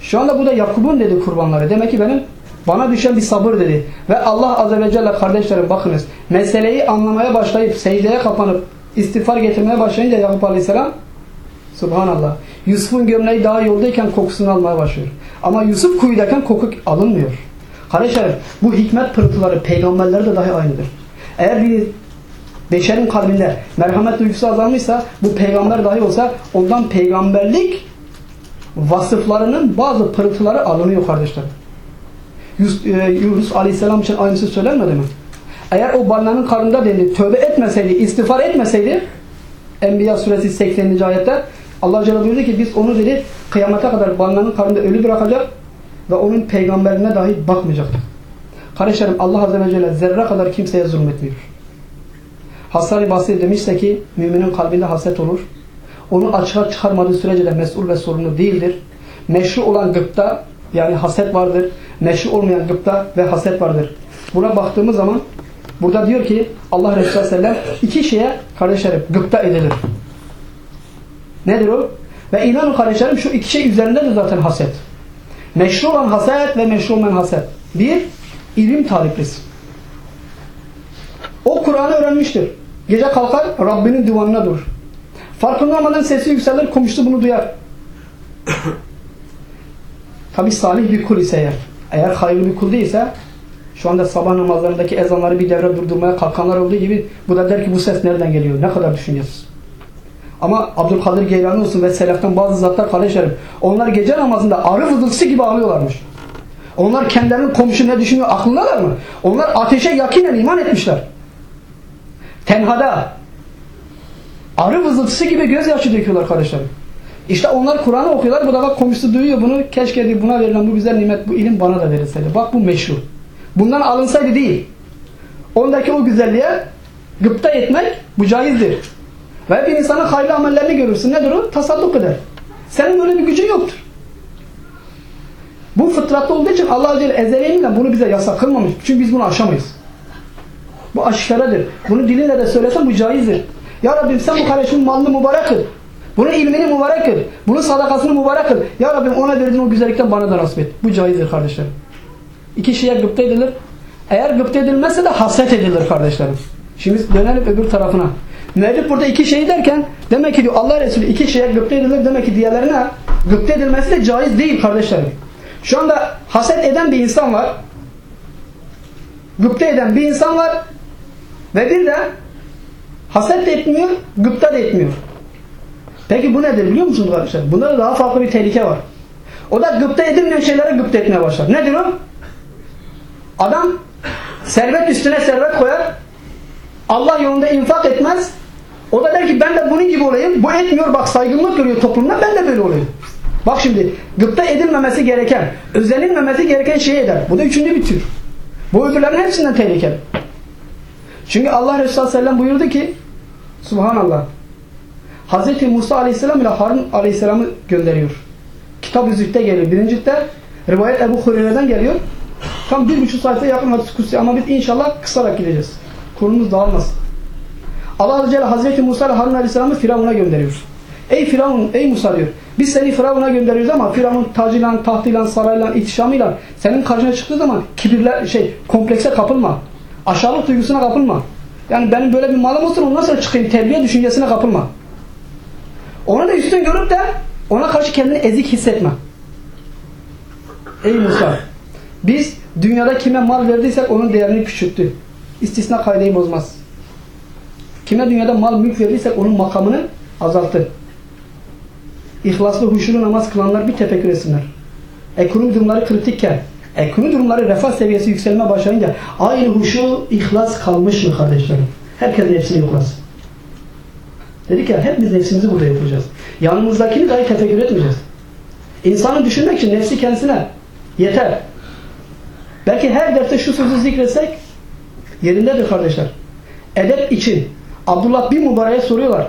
Şu anda bu da Yakup'un dedi kurbanları. Demek ki benim bana düşen bir sabır dedi. Ve Allah Azze ve Celle kardeşlerim bakınız. Meseleyi anlamaya başlayıp secdeye kapanıp istiğfar getirmeye başlayınca Yakup Aleyhisselam Subhanallah. Yusuf'un gömleği daha yoldayken kokusunu almaya başlıyor. Ama Yusuf kuyudayken koku alınmıyor. Kardeşlerim bu hikmet pırıltıları peygamberlere de dahi aynıdır. Eğer bir beşerin kalbinde merhamet duygusu azalmışsa bu peygamber dahi olsa ondan peygamberlik vasıflarının bazı pırıltıları alınıyor kardeşler. Yus, e, Yunus Aleyhisselam için aynısı söylenmedi mi? Eğer o balnanın karnında dedi tövbe etmeseydi, istiğfar etmeseydi Enbiya suresi 80. ayette Allah Celle buyurdu ki biz onu dedi kıyamete kadar balnanın karnında ölü bırakacak ve onun peygamberine dahi bakmayacaktık. Kardeşlerim Allah Azze ve Celle zerre kadar kimseye zulmetmiyor. Hasan-ı Basri demişse ki müminin kalbinde haset olur. Onu açığa çıkarmadığı sürece de mesul ve sorumlu değildir. Meşru olan gıpta yani haset vardır. Meşru olmayan gıpta ve haset vardır. Buna baktığımız zaman burada diyor ki Allah Resulü Sellem iki şeye kardeşlerim gıpta edilir. Nedir o? Ve inanın kardeşlerim şu iki şey üzerindedir zaten haset. Meşru olan haset ve meşru olmayan haset. Bir, ilim taliplisi. O Kur'an'ı öğrenmiştir. Gece kalkar Rabbinin divanına durur. Farkında olmadan sesi yükselir komşusu bunu duyar. Tabi salih bir kul ise eğer. Eğer hayırlı bir kul değilse şu anda sabah namazlarındaki ezanları bir devre durdurmaya kalkanlar olduğu gibi bu da der ki bu ses nereden geliyor? Ne kadar düşüncesiz. Ama Abdülkadir Geylani olsun ve seleften bazı zatlar kardeşlerim onlar gece namazında arı vızıltısı gibi ağlıyorlarmış. Onlar kendilerinin komşu ne düşünüyor aklındalar mı? Onlar ateşe yakinen iman etmişler. Tenhada arı vızıltısı gibi gözyaşı döküyorlar kardeşlerim. İşte onlar Kur'an'ı okuyorlar. Bu da bak komşusu duyuyor bunu. Keşke diyor, buna verilen bu güzel nimet, bu ilim bana da verilseydi. Bak bu meşru. Bundan alınsaydı değil. Ondaki o güzelliğe gıpta etmek bu caizdir. Ve bir insanın hayırlı amellerini görürsün. Nedir o? Tasalluk eder. Senin öyle bir gücün yoktur. Bu fıtratta olduğu için Allah Azze ezeliyle bunu bize yasak kılmamış. Çünkü biz bunu aşamayız. Bu aşikaradır. Bunu dilinle de söylesen bu caizdir. Ya Rabbim sen bu kardeşimin malını mübarek kıl. Bunun ilmini mübarek kıl. Bunun sadakasını mübarek kıl. Ya Rabbim ona verdiğin o güzellikten bana da nasip et. Bu caizdir kardeşlerim. İki şeye gıpta edilir. Eğer gıpta edilmezse de haset edilir kardeşlerim. Şimdi dönelim öbür tarafına. Müellif burada iki şey derken demek ki diyor Allah Resulü iki şeye gıpta edilir. Demek ki diğerlerine gıpta edilmesi de caiz değil kardeşlerim. Şu anda haset eden bir insan var. Gıpta eden bir insan var. Ve bir de haset de etmiyor, gıpta da etmiyor. Peki bu nedir biliyor musunuz arkadaşlar? Bunda da daha farklı bir tehlike var. O da gıpta edilmeyen şeylere gıpta etmeye başlar. Nedir o? Adam servet üstüne servet koyar. Allah yolunda infak etmez. O da der ki ben de bunun gibi olayım. Bu etmiyor bak saygınlık görüyor toplumda ben de böyle olayım. Bak şimdi gıpta edilmemesi gereken, özenilmemesi gereken şeyi eder. Bu da üçüncü bir tür. Bu öbürlerin hepsinden tehlikeli. Çünkü Allah Resulü Sellem buyurdu ki Subhanallah Hz. Musa Aleyhisselam ile Harun Aleyhisselam'ı gönderiyor. Kitab-ı Zühd'de geliyor. Birinci ciltte rivayet Ebu Hureyre'den geliyor. Tam bir buçuk sayfa yakın hadis kutsi ama biz inşallah kısarak gideceğiz. Konumuz dağılmasın. Allah Azze Celle Hazreti Musa ile Harun Aleyhisselam'ı Firavun'a gönderiyor. Ey Firavun, ey Musa diyor. Biz seni Firavun'a gönderiyoruz ama Firavun tacıyla, tahtıyla, sarayla, ihtişamıyla senin karşına çıktığı zaman kibirler, şey, komplekse kapılma. Aşağılık duygusuna kapılma. Yani benim böyle bir malım olsun ondan sonra çıkayım terbiye düşüncesine kapılma. Onu da üstün görüp de ona karşı kendini ezik hissetme. Ey Musa biz dünyada kime mal verdiysek onun değerini küçülttü. İstisna kaideyi bozmaz. Kime dünyada mal mülk verdiysek onun makamını azalttı. İhlaslı huşulu namaz kılanlar bir tefekkür etsinler. Ekonomi durumları kritikken, ekonomi durumları refah seviyesi yükselme başlayınca aynı huşu, ihlas kalmış mı kardeşlerim? Herkes nefsini yoklasın. Dedik ya hepimiz nefsimizi burada yapacağız. Yanımızdakini dahi tefekkür etmeyeceğiz. İnsanı düşünmek için nefsi kendisine yeter. Belki her derste şu sözü zikretsek yerindedir kardeşler. Edep için Abdullah bin Mübarek'e soruyorlar.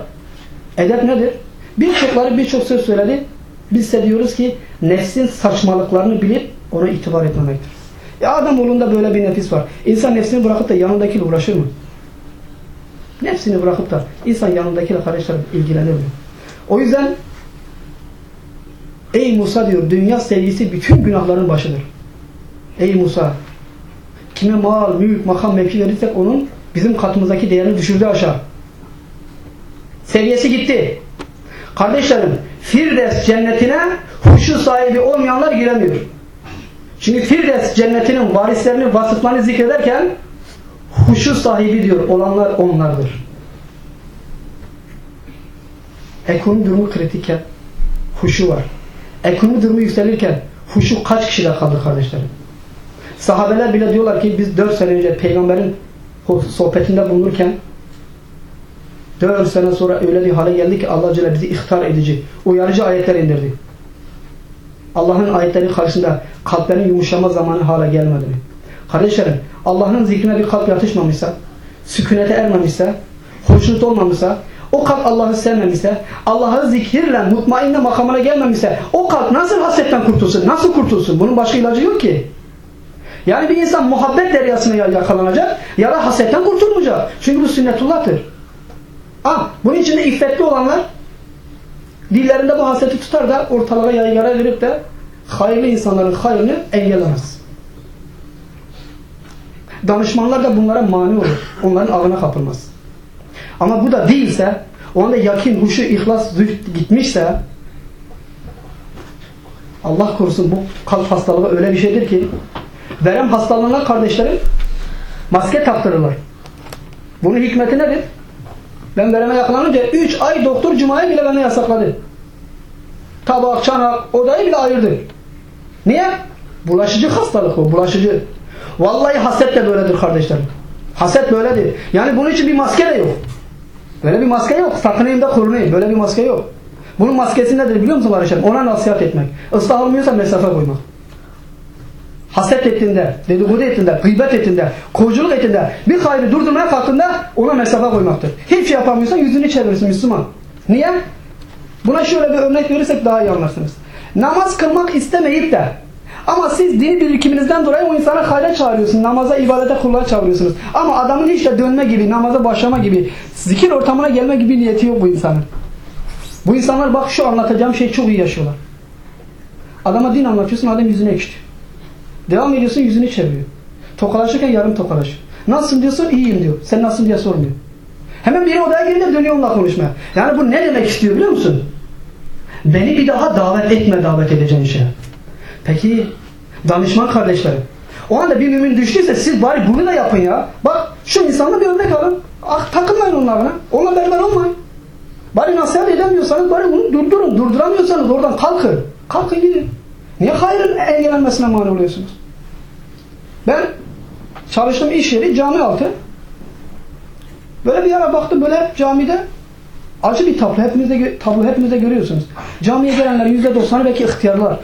Edep nedir? Birçokları birçok söz söyledi. Biz de diyoruz ki nefsin saçmalıklarını bilip ona itibar etmemektir. Ya adam oğlunda böyle bir nefis var. İnsan nefsini bırakıp da yanındakiyle uğraşır mı? Nefsini bırakıp da insan yanındakiyle kardeşler ilgilenir mi? O yüzden Ey Musa diyor dünya sevgisi bütün günahların başıdır. Ey Musa kime mal, mülk, makam, mevki verirsek onun bizim katımızdaki değerini düşürdü aşağı. Seviyesi gitti. Kardeşlerim Firdevs cennetine huşu sahibi olmayanlar giremiyor. Çünkü Firdevs cennetinin varislerini, vasıflarını zikrederken huşu sahibi diyor olanlar onlardır. Ekonomi durumu kritikken huşu var. Ekonomi durumu yükselirken huşu kaç kişide kaldı kardeşlerim? Sahabeler bile diyorlar ki biz 4 sene önce peygamberin sohbetinde bulunurken 4 sene sonra öyle bir hale geldi ki Allah Celle bizi ihtar edici, uyarıcı ayetler indirdi. Allah'ın ayetleri karşısında kalplerin yumuşama zamanı hala gelmedi mi? Kardeşlerim Allah'ın zikrine bir kalp yatışmamışsa, sükunete ermemişse, hoşnut olmamışsa, o kalp Allah'ı sevmemişse, Allah'ı zikirle mutmainne makamına gelmemişse, o kalp nasıl hasretten kurtulsun? Nasıl kurtulsun? Bunun başka ilacı yok ki. Yani bir insan muhabbet deryasına yakalanacak ya da hasetten kurtulmayacak. Çünkü bu sünnetullah'tır. Ah, bunun içinde iffetli olanlar dillerinde bu haseti tutar da ortalığa yaygara verip de hayırlı insanların hayrını engellemez. Danışmanlar da bunlara mani olur. Onların ağına kapılmaz. Ama bu da değilse, o anda yakin, huşu, ihlas, zühd gitmişse Allah korusun bu kalp hastalığı öyle bir şeydir ki verem hastalığına kardeşlerim maske taktırırlar. Bunun hikmeti nedir? Ben vereme yakalanınca 3 ay doktor cumayı bile bana yasakladı. Tabak, çanak, odayı bile ayırdı. Niye? Bulaşıcı hastalık o, bulaşıcı. Vallahi haset de böyledir kardeşlerim. Haset böyledir. Yani bunun için bir maske de yok. Böyle bir maske yok. Sakınayım da korunayım. Böyle bir maske yok. Bunun maskesi nedir biliyor musun kardeşlerim? Ona nasihat etmek. Islah olmuyorsa mesafe koymak. Haset ettiğinde, dedikodu ettiğinde, gıybet ettiğinde, kovuculuk ettiğinde, bir hayrı durdurmaya kalktığında ona mesafe koymaktır. Hiçbir şey yapamıyorsan yüzünü çevirirsin Müslüman. Niye? Buna şöyle bir örnek verirsek daha iyi anlarsınız. Namaz kılmak istemeyip de ama siz din birikiminizden dolayı o insanı hayra çağırıyorsunuz. Namaza, ibadete, kulluğa çağırıyorsunuz. Ama adamın hiç de dönme gibi, namaza başlama gibi, zikir ortamına gelme gibi niyeti yok bu insanın. Bu insanlar bak şu anlatacağım şey çok iyi yaşıyorlar. Adama din anlatıyorsun, adam yüzüne ekşitiyor. Devam ediyorsun, yüzünü çeviriyor. Tokalaşırken yarım tokalaş. Nasılsın diyorsun, iyiyim diyor. Sen nasılsın diye sormuyor. Hemen biri odaya girince dönüyor onunla konuşmaya. Yani bu ne demek istiyor biliyor musun? Beni bir daha davet etme davet edeceğin şeye. Peki danışman kardeşlerim. O anda bir mümin düştüyse siz bari bunu da yapın ya. Bak şu insanla bir örnek alın. Ah, takılmayın onlarla. Onunla beraber olmayın. Bari nasihat edemiyorsanız bari bunu durdurun. Durduramıyorsanız oradan kalkın. Kalkın gidin. Niye hayrın engellenmesine mani oluyorsunuz? Ben çalıştığım iş yeri cami altı. Böyle bir ara baktım böyle camide acı bir tablo. Hepiniz de, tablo hepiniz de görüyorsunuz. Camiye gelenlerin yüzde doksanı belki ihtiyarlar.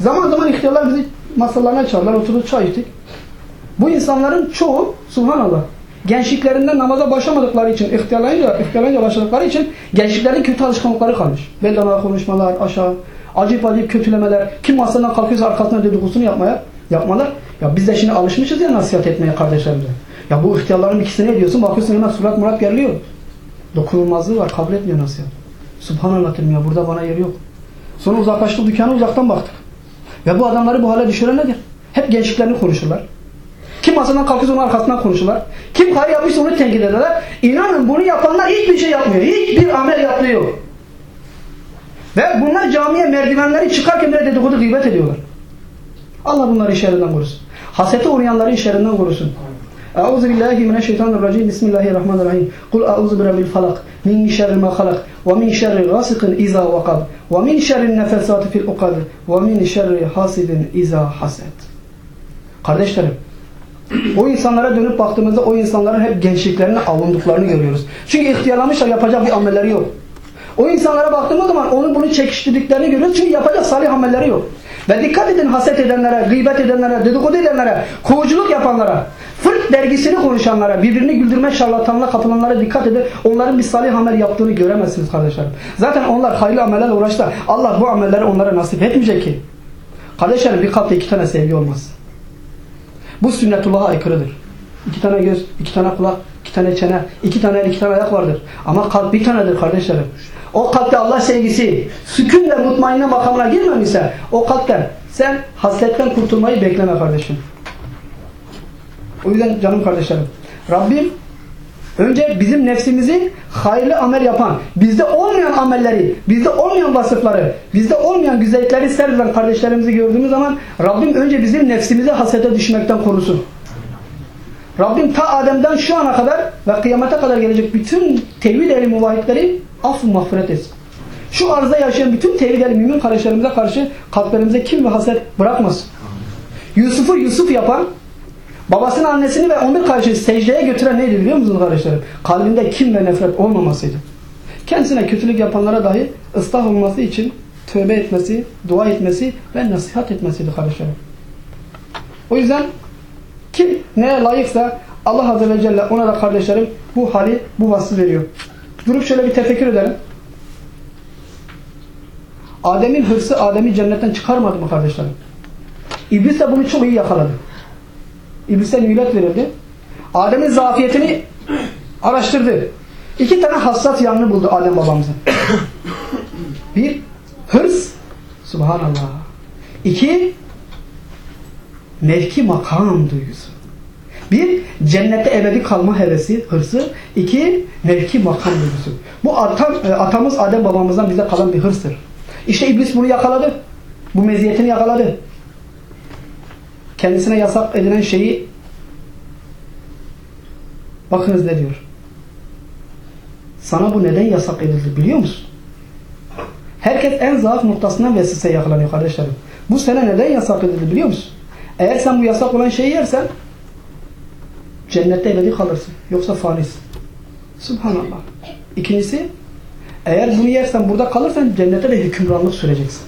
Zaman zaman ihtiyarlar bizi masalarına çağırdılar. Oturduk çay içtik. Bu insanların çoğu subhanallah gençliklerinden namaza başlamadıkları için ihtiyarlayınca, ihtiyarlayınca başladıkları için gençliklerin kötü alışkanlıkları kalmış. Beldana konuşmalar, aşağı, acayip acayip kötülemeler. Kim masadan kalkıyorsa arkasına dedikodusunu yapmaya yapmalar. Ya biz de şimdi alışmışız ya nasihat etmeye kardeşlerimize. Ya bu ihtiyarların ikisini ediyorsun bakıyorsun hemen surat murat geriliyor. Dokunulmazlığı var kabul etmiyor nasihat. Subhanallah dedim ya burada bana yer yok. Sonra uzaklaştık dükkana uzaktan baktık. Ve bu adamları bu hale düşüren nedir? Hep gençliklerini konuşurlar. Kim masadan kalkıyorsa onun arkasından konuşurlar. Kim hayır yapmışsa onu tenkit ederler. İnanın bunu yapanlar hiçbir şey yapmıyor. Hiçbir amel yapmıyor. Ve bunlar camiye merdivenleri çıkarken bile dedikodu gıybet ediyorlar. Allah bunları şerrinden korusun. Hasete uğrayanların şerrinden korusun. Euzu billahi mineşşeytanirracim. Bismillahirrahmanirrahim. Kul euzu birabbil falak min şerri ma halak ve min şerri gasikin iza vakab ve min şerri nefesati fil ukad ve min şerri hasidin iza haset. Kardeşlerim, o insanlara dönüp baktığımızda o insanların hep gençliklerine avunduklarını görüyoruz. Çünkü ihtiyarlamışlar yapacak bir amelleri yok. O insanlara baktığımız zaman onu bunu çekiştirdiklerini görüyoruz. Çünkü yapacak salih amelleri yok. Ve dikkat edin haset edenlere, gıybet edenlere, dedikodu edenlere, kovuculuk yapanlara, fırt dergisini konuşanlara, birbirini güldürme şarlatanla kapılanlara dikkat edin. Onların bir salih amel yaptığını göremezsiniz kardeşlerim. Zaten onlar hayırlı amellerle uğraştı. Allah bu amelleri onlara nasip etmeyecek ki. Kardeşlerim bir kalpte iki tane sevgi olmaz. Bu sünnetullah'a aykırıdır. İki tane göz, iki tane kulak, iki tane çene, iki tane el, iki tane ayak vardır. Ama kalp bir tanedir kardeşlerim. O kalpte Allah sevgisi, sükun ve mutmainne makamına girmemişse o kalpten sen hasletten kurtulmayı bekleme kardeşim. O yüzden canım kardeşlerim, Rabbim önce bizim nefsimizi hayırlı amel yapan, bizde olmayan amelleri, bizde olmayan vasıfları, bizde olmayan güzellikleri sergilen kardeşlerimizi gördüğümüz zaman Rabbim önce bizim nefsimizi hasete düşmekten korusun. Rabbim ta Adem'den şu ana kadar ve kıyamete kadar gelecek bütün tevhid ehli muvahhidleri affı mağfiret etsin. Şu arzda yaşayan bütün tevhid ehli mümin kardeşlerimize karşı kalplerimize kim ve haset bırakmasın. Yusuf'u Yusuf yapan babasının annesini ve onun karşı secdeye götüren neydi biliyor musunuz kardeşlerim? Kalbinde kim ve nefret olmamasıydı. Kendisine kötülük yapanlara dahi ıslah olması için tövbe etmesi, dua etmesi ve nasihat etmesiydi kardeşlerim. O yüzden kim neye layıksa Allah Azze ve Celle ona da kardeşlerim bu hali, bu vasfı veriyor. Durup şöyle bir tefekkür edelim. Adem'in hırsı Adem'i cennetten çıkarmadı mı kardeşlerim? İblis de bunu çok iyi yakaladı. İblise mühlet verildi. Adem'in zafiyetini araştırdı. İki tane hassas yanını buldu Adem babamızın. Bir, hırs. Subhanallah. İki, mevki makam duygusu. Bir, cennette ebedi kalma hevesi, hırsı. İki, mevki makam duygusu. Bu atam, atamız Adem babamızdan bize kalan bir hırstır. İşte iblis bunu yakaladı. Bu meziyetini yakaladı. Kendisine yasak edilen şeyi bakınız ne diyor. Sana bu neden yasak edildi biliyor musun? Herkes en zaaf noktasından vesvese yakalanıyor kardeşlerim. Bu sene neden yasak edildi biliyor musun? Eğer sen bu yasak olan şeyi yersen cennette ebedi kalırsın. Yoksa fanisin. Subhanallah. İkincisi eğer bunu yersen burada kalırsan cennette de hükümranlık süreceksin.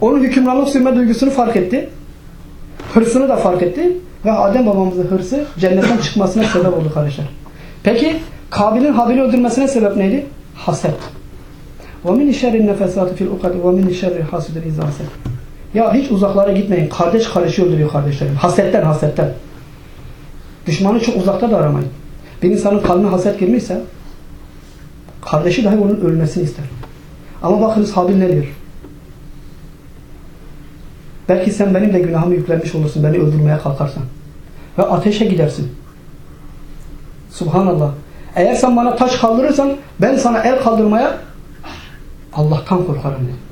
Onun hükümranlık sürme duygusunu fark etti. Hırsını da fark etti. Ve Adem babamızın hırsı cennetten çıkmasına sebep oldu kardeşler. Peki Kabil'in Habil'i öldürmesine sebep neydi? Haset. وَمِنِ شَرِّ النَّفَسَاتِ فِي الْاُقَدِ وَمِنِ شَرِّ حَاسِدٍ اِذَا حَسَدٍ ya hiç uzaklara gitmeyin. Kardeş kardeşi öldürüyor kardeşlerim. Hasetten hasetten. Düşmanı çok uzakta da aramayın. Bir insanın kalbine haset girmişse kardeşi dahi onun ölmesini ister. Ama bakınız Habil ne diyor? Belki sen benim de günahımı yüklenmiş olursun. Beni öldürmeye kalkarsan. Ve ateşe gidersin. Subhanallah. Eğer sen bana taş kaldırırsan ben sana el kaldırmaya Allah'tan korkarım dedi.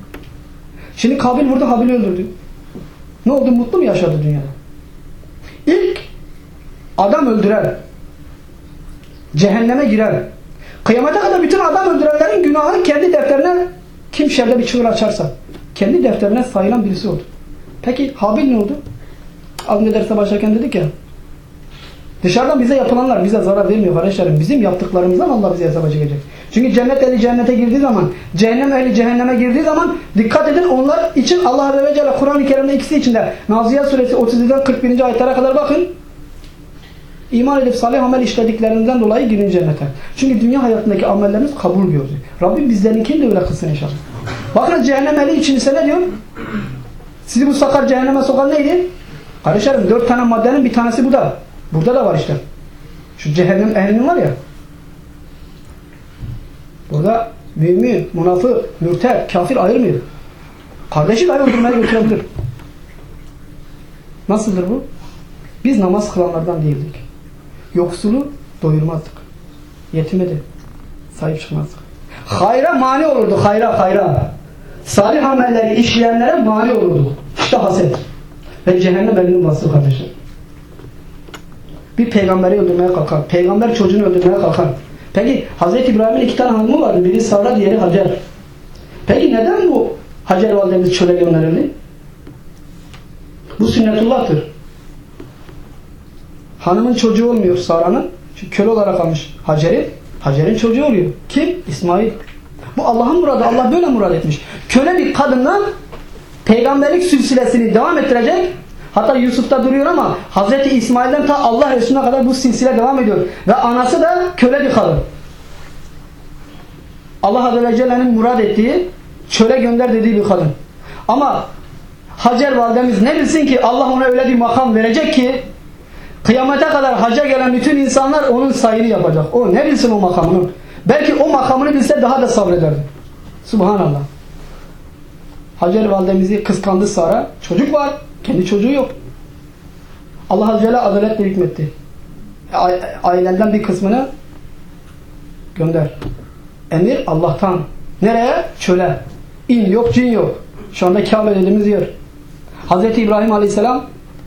Şimdi Kabil burada Habil'i öldürdü. Ne oldu? Mutlu mu yaşadı dünyada? İlk adam öldüren, cehenneme girer. Kıyamete kadar bütün adam öldürenlerin günahı kendi defterine kim şerde bir çığır açarsa kendi defterine sayılan birisi oldu. Peki Habil ne oldu? Az önce derse başlarken dedik ya dışarıdan bize yapılanlar bize zarar vermiyor kardeşlerim. Bizim yaptıklarımızdan Allah bize hesaba çekecek. Çünkü cennet ehli cennete girdiği zaman, cehennem ehli cehenneme girdiği zaman dikkat edin onlar için Allah Azze ve Celle Kur'an-ı Kerim'de ikisi içinde Naziyat Suresi 37'den 41. ayetlere kadar bakın. İman edip salih amel işlediklerinden dolayı girin cennete. Çünkü dünya hayatındaki amellerimiz kabul gördü. Rabbim bizlerinkini de öyle kılsın inşallah. Bakın cehennem ehli için ise ne diyor? Sizi bu sakar cehenneme sokan neydi? Kardeşlerim dört tane maddenin bir tanesi bu da. Burada da var işte. Şu cehennem ehlinin var ya. Burada mümin, münafık, mürter, kafir ayırmıyor. Kardeşi dahi öldürmeye götürebilir. Nasıldır bu? Biz namaz kılanlardan değildik. Yoksulu doyurmazdık. Yetime de sahip çıkmazdık. Hayra mani olurdu. Hayra hayra. Salih amelleri işleyenlere mani olurdu. İşte haset. Ve cehennem elinin bası kardeşler. Bir peygamberi öldürmeye kalkar. Peygamber çocuğunu öldürmeye kalkar. Peki Hazreti İbrahim'in iki tane hanımı vardı. Biri Sara, diğeri Hacer. Peki neden bu Hacer validemiz çöle gönderildi? Bu sünnetullah'tır. Hanımın çocuğu olmuyor Sara'nın. Çünkü köle olarak almış Hacer'i. Hacer'in çocuğu oluyor. Kim? İsmail. Bu Allah'ın muradı. Allah böyle murad etmiş. Köle bir kadından peygamberlik silsilesini devam ettirecek. Hatta Yusuf'ta duruyor ama Hazreti İsmail'den ta Allah Resulüne kadar bu silsile devam ediyor. Ve anası da köle bir kadın. Allah Azze ve Celle'nin murad ettiği çöle gönder dediği bir kadın. Ama Hacer validemiz ne bilsin ki Allah ona öyle bir makam verecek ki kıyamete kadar hacca gelen bütün insanlar onun sayını yapacak. O ne bilsin o makamını. Belki o makamını bilse daha da sabrederdi. Subhanallah. Hacer validemizi kıskandı Sara. Çocuk var. Kendi çocuğu yok. Allah Azze ve Celle adaletle hükmetti. Ailenden bir kısmını gönder. Emir Allah'tan. Nereye? Çöle. İn yok, cin yok. Şu anda Kabe dediğimiz yer. Hazreti İbrahim Aleyhisselam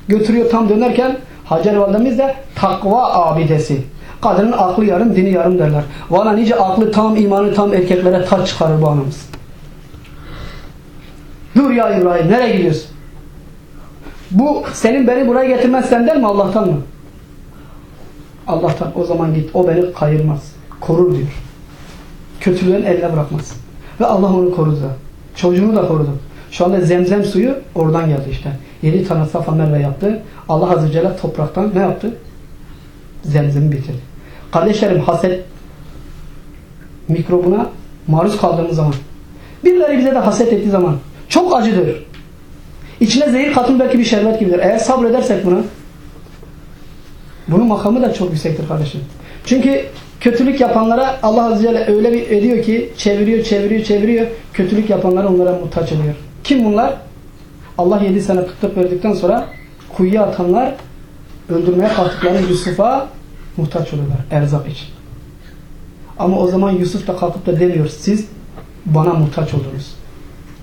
götürüyor tam dönerken Hacer validemiz de takva abidesi. Kadının aklı yarım, dini yarım derler. Valla nice aklı tam, imanı tam erkeklere taç çıkarır bu anamız. Dur ya İbrahim, nereye gidiyorsun? Bu senin beni buraya getirmen senden mi Allah'tan mı? Allah'tan. O zaman git. O beni kayırmaz. Korur diyor. Kötülüğün eline bırakmaz. Ve Allah onu korudu. Çocuğunu da korudu. Şu anda zemzem suyu oradan geldi işte. Yedi tane safa merve yaptı. Allah Azze ve Celle topraktan ne yaptı? Zemzemi bitirdi. Kardeşlerim haset mikrobuna maruz kaldığımız zaman birileri bize de haset ettiği zaman çok acıdır. İçine zehir katın belki bir şerbet gibidir. Eğer sabredersek buna bunun makamı da çok yüksektir kardeşim. Çünkü kötülük yapanlara Allah Azze ve öyle bir ediyor ki çeviriyor, çeviriyor, çeviriyor. Kötülük yapanlar onlara muhtaç ediyor. Kim bunlar? Allah yedi sene kıtlık verdikten sonra kuyuya atanlar öldürmeye kalktıkları Yusuf'a muhtaç oluyorlar erzak için. Ama o zaman Yusuf da kalkıp da demiyor siz bana muhtaç oldunuz.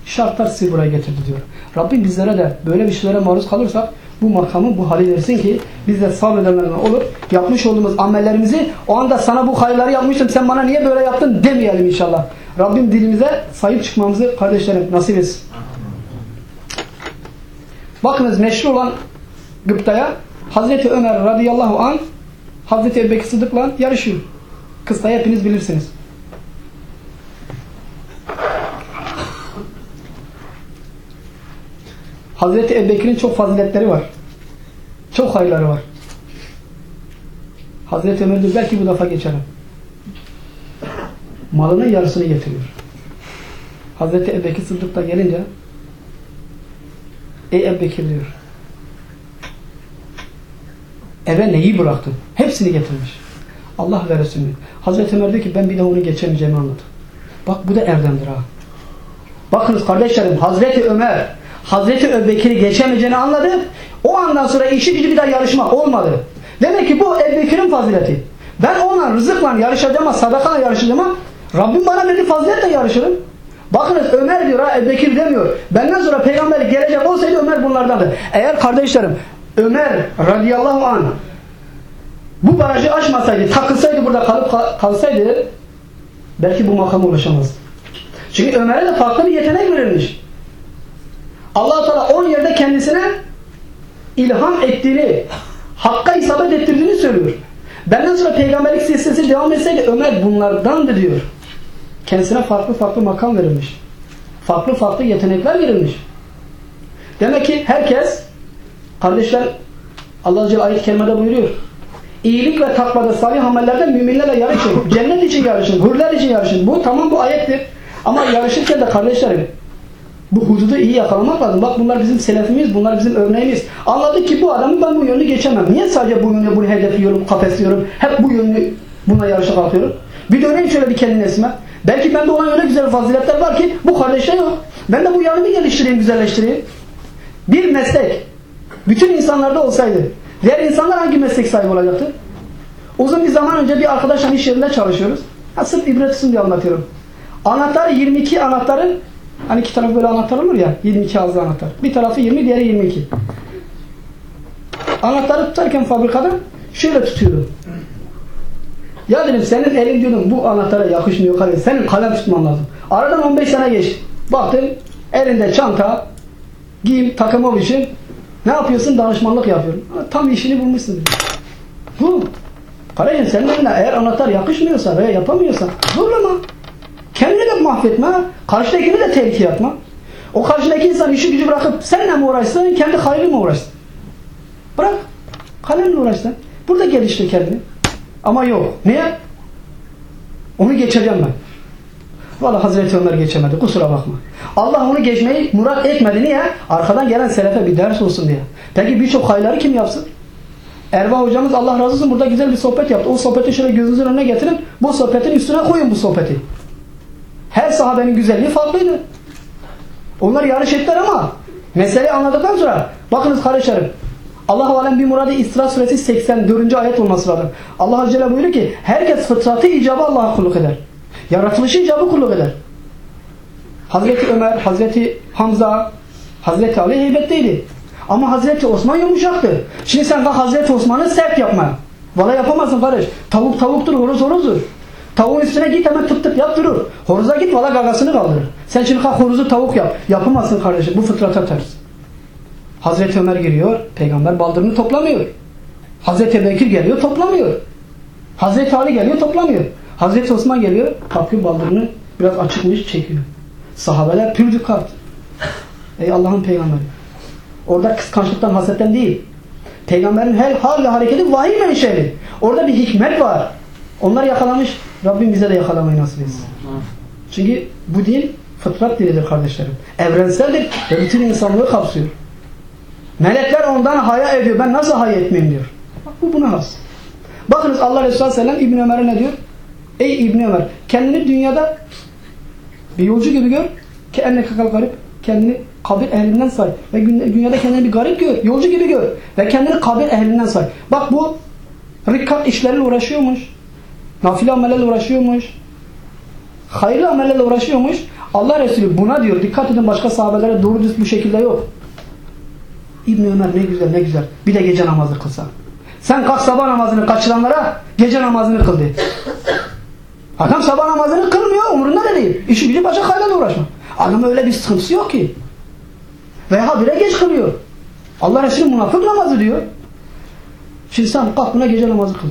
Şartlar sizi buraya getirdi diyor. Rabbim bizlere de böyle bir şeylere maruz kalırsak bu makamı bu hali versin ki biz de sabredenlerden olur. Yapmış olduğumuz amellerimizi o anda sana bu hayırları yapmıştım sen bana niye böyle yaptın demeyelim inşallah. Rabbim dilimize sahip çıkmamızı kardeşlerim nasip etsin. Bakınız meşhur olan gıptaya Hazreti Ömer radıyallahu an Hazreti Ebubekir Sıddık'la yarışıyor. Kıssayı hepiniz bilirsiniz. Hazreti Ebubekir'in çok faziletleri var. Çok hayırları var. Hazreti Ömer diyor belki bu defa geçerim. Malının yarısını getiriyor. Hazreti Ebubekir Sıddık gelince Ey Ebubekir diyor. Eve neyi bıraktın? Hepsini getirmiş. Allah ve Resulü. Hazreti Ömer diyor ki ben bir daha onu geçemeyeceğimi anladım. Bak bu da erdemdir ha. Bakınız kardeşlerim Hazreti Ömer Hazreti Ebubekir'i geçemeyeceğini anladı. O andan sonra işi gücü bir daha yarışma olmadı. Demek ki bu Ebubekir'in fazileti. Ben onunla rızıkla yarışacağıma, sadakayla yarışacağıma Rabbim bana dedi faziletle yarışırım. Bakınız Ömer diyor ha Bekir demiyor. Benden sonra peygamberlik gelecek olsaydı Ömer bunlardandır. Eğer kardeşlerim Ömer radıyallahu anh bu barajı aşmasaydı, takılsaydı burada kalıp kal- kalsaydı belki bu makama ulaşamazdı. Çünkü Ömer'e de farklı bir yetenek verilmiş. Allah Teala 10 yerde kendisine ilham ettiğini, hakka isabet ettirdiğini söylüyor. Benden sonra peygamberlik silsilesi devam etseydi Ömer bunlardandı diyor. Kendisine farklı farklı makam verilmiş. Farklı farklı yetenekler verilmiş. Demek ki herkes kardeşler Allah Celle ayet-i kerimede buyuruyor. İyilik ve takvada salih amellerde müminlerle yarışın. Cennet için yarışın. Hürler için yarışın. Bu tamam bu ayettir. Ama yarışırken de kardeşlerim bu hududu iyi yakalamak lazım. Bak bunlar bizim selefimiz, bunlar bizim örneğimiz. Anladık ki bu adamı ben bu yönünü geçemem. Niye sadece bu yönü bunu hedefliyorum, kafesliyorum? Hep bu yönünü buna yarışa kalkıyorum. Bir döneyim şöyle bir kendi nesime. Belki bende olan öyle güzel faziletler var ki bu kardeşte yok. Ben de bu yanımı geliştireyim, güzelleştireyim. Bir meslek bütün insanlarda olsaydı diğer insanlar hangi meslek sahibi olacaktı? Uzun bir zaman önce bir arkadaşla iş yerinde çalışıyoruz. Ha, sırf ibret diye anlatıyorum. Anahtar 22 anahtarın hani iki tarafı böyle anahtar olur ya 22 ağızlı anahtar. Bir tarafı 20 diğeri 22. Anahtarı tutarken fabrikada şöyle tutuyorum. Ya dedim senin elin diyordum bu anahtara yakışmıyor kardeşim. Senin kalem tutman lazım. Aradan 15 sene geçti. Baktım elinde çanta, giyim takımı için ne yapıyorsun? Danışmanlık yapıyorum. Tam işini bulmuşsun. Bu. Kardeşim senin eline eğer anahtar yakışmıyorsa veya yapamıyorsan zorlama. Mahvetme. Karşıdakini de tehlikeye atma. O karşıdaki insan işi gücü bırakıp seninle mi uğraşsın, kendi hayrıyla mı uğraşsın? Bırak. Kalemle uğraşsın. Burada geliştir kendini. Ama yok. Niye? Onu geçeceğim ben. Valla Hazreti Ömer geçemedi. Kusura bakma. Allah onu geçmeyi murat etmedi. Niye? Arkadan gelen selefe bir ders olsun diye. Peki birçok hayırları kim yapsın? Erva hocamız Allah razı olsun burada güzel bir sohbet yaptı. O sohbeti şöyle gözünüzün önüne getirin. Bu sohbetin üstüne koyun bu sohbeti. Her sahabenin güzelliği farklıydı. Onlar yarış ettiler ama meseleyi anladıktan sonra bakınız kardeşlerim Allah-u Alem bir muradı İsra suresi 84. ayet olması lazım. Allah Azze Celle buyuruyor ki herkes fıtratı icabı Allah'a kulluk eder. Yaratılışı icabı kulluk eder. Hazreti Ömer, Hazreti Hamza, Hazreti Ali heybetteydi. Ama Hazreti Osman yumuşaktı. Şimdi sen kalk Hazreti Osman'ı sert yapma. Valla yapamazsın kardeş. Tavuk tavuktur, horoz horozdur. Tavuğun üstüne git hemen tıp tıp yap durur. Horoza git valla gagasını kaldırır. Sen şimdi kalk horozu tavuk yap. Yapamazsın kardeşim. Bu fıtrata ters. Hazreti Ömer giriyor. Peygamber baldırını toplamıyor. Hazreti Bekir geliyor toplamıyor. Hazreti Ali geliyor toplamıyor. Hazreti Osman geliyor kalkıyor baldırını biraz açıkmış çekiyor. Sahabeler pür dikkat. Ey Allah'ın peygamberi. Orada kıskançlıktan, hasetten değil. Peygamberin her hal ve hareketi vahiy menşeli. Orada bir hikmet var. Onlar yakalamış. Rabbim bize de yakalamayı nasip etsin. Çünkü bu din fıtrat dilidir kardeşlerim. Evrenseldir ve bütün insanlığı kapsıyor. Melekler ondan haya ediyor. Ben nasıl haya etmeyeyim diyor. Bak bu buna has. Bakınız Allah Resulü Aleyhisselam İbn Ömer'e ne diyor? Ey İbn Ömer kendini dünyada bir yolcu gibi gör ki enne kakal garip kendini kabir ehlinden say ve dünyada kendini bir garip gör yolcu gibi gör ve kendini kabir ehlinden say bak bu rikkat işlerle uğraşıyormuş nafile amellerle uğraşıyormuş hayırlı amellerle uğraşıyormuş Allah Resulü buna diyor dikkat edin başka sahabelere doğru düz bu şekilde yok İbn Ömer ne güzel ne güzel bir de gece namazı kılsa sen kalk sabah namazını kaçıranlara gece namazını kıl de. Adam sabah namazını kılmıyor umurunda da değil. İşi gücü başka hayırla uğraşma. Adam öyle bir sıkıntısı yok ki. Veya habire geç kılıyor. Allah Resulü münafık namazı diyor. Şimdi sen kalk buna gece namazı kıl.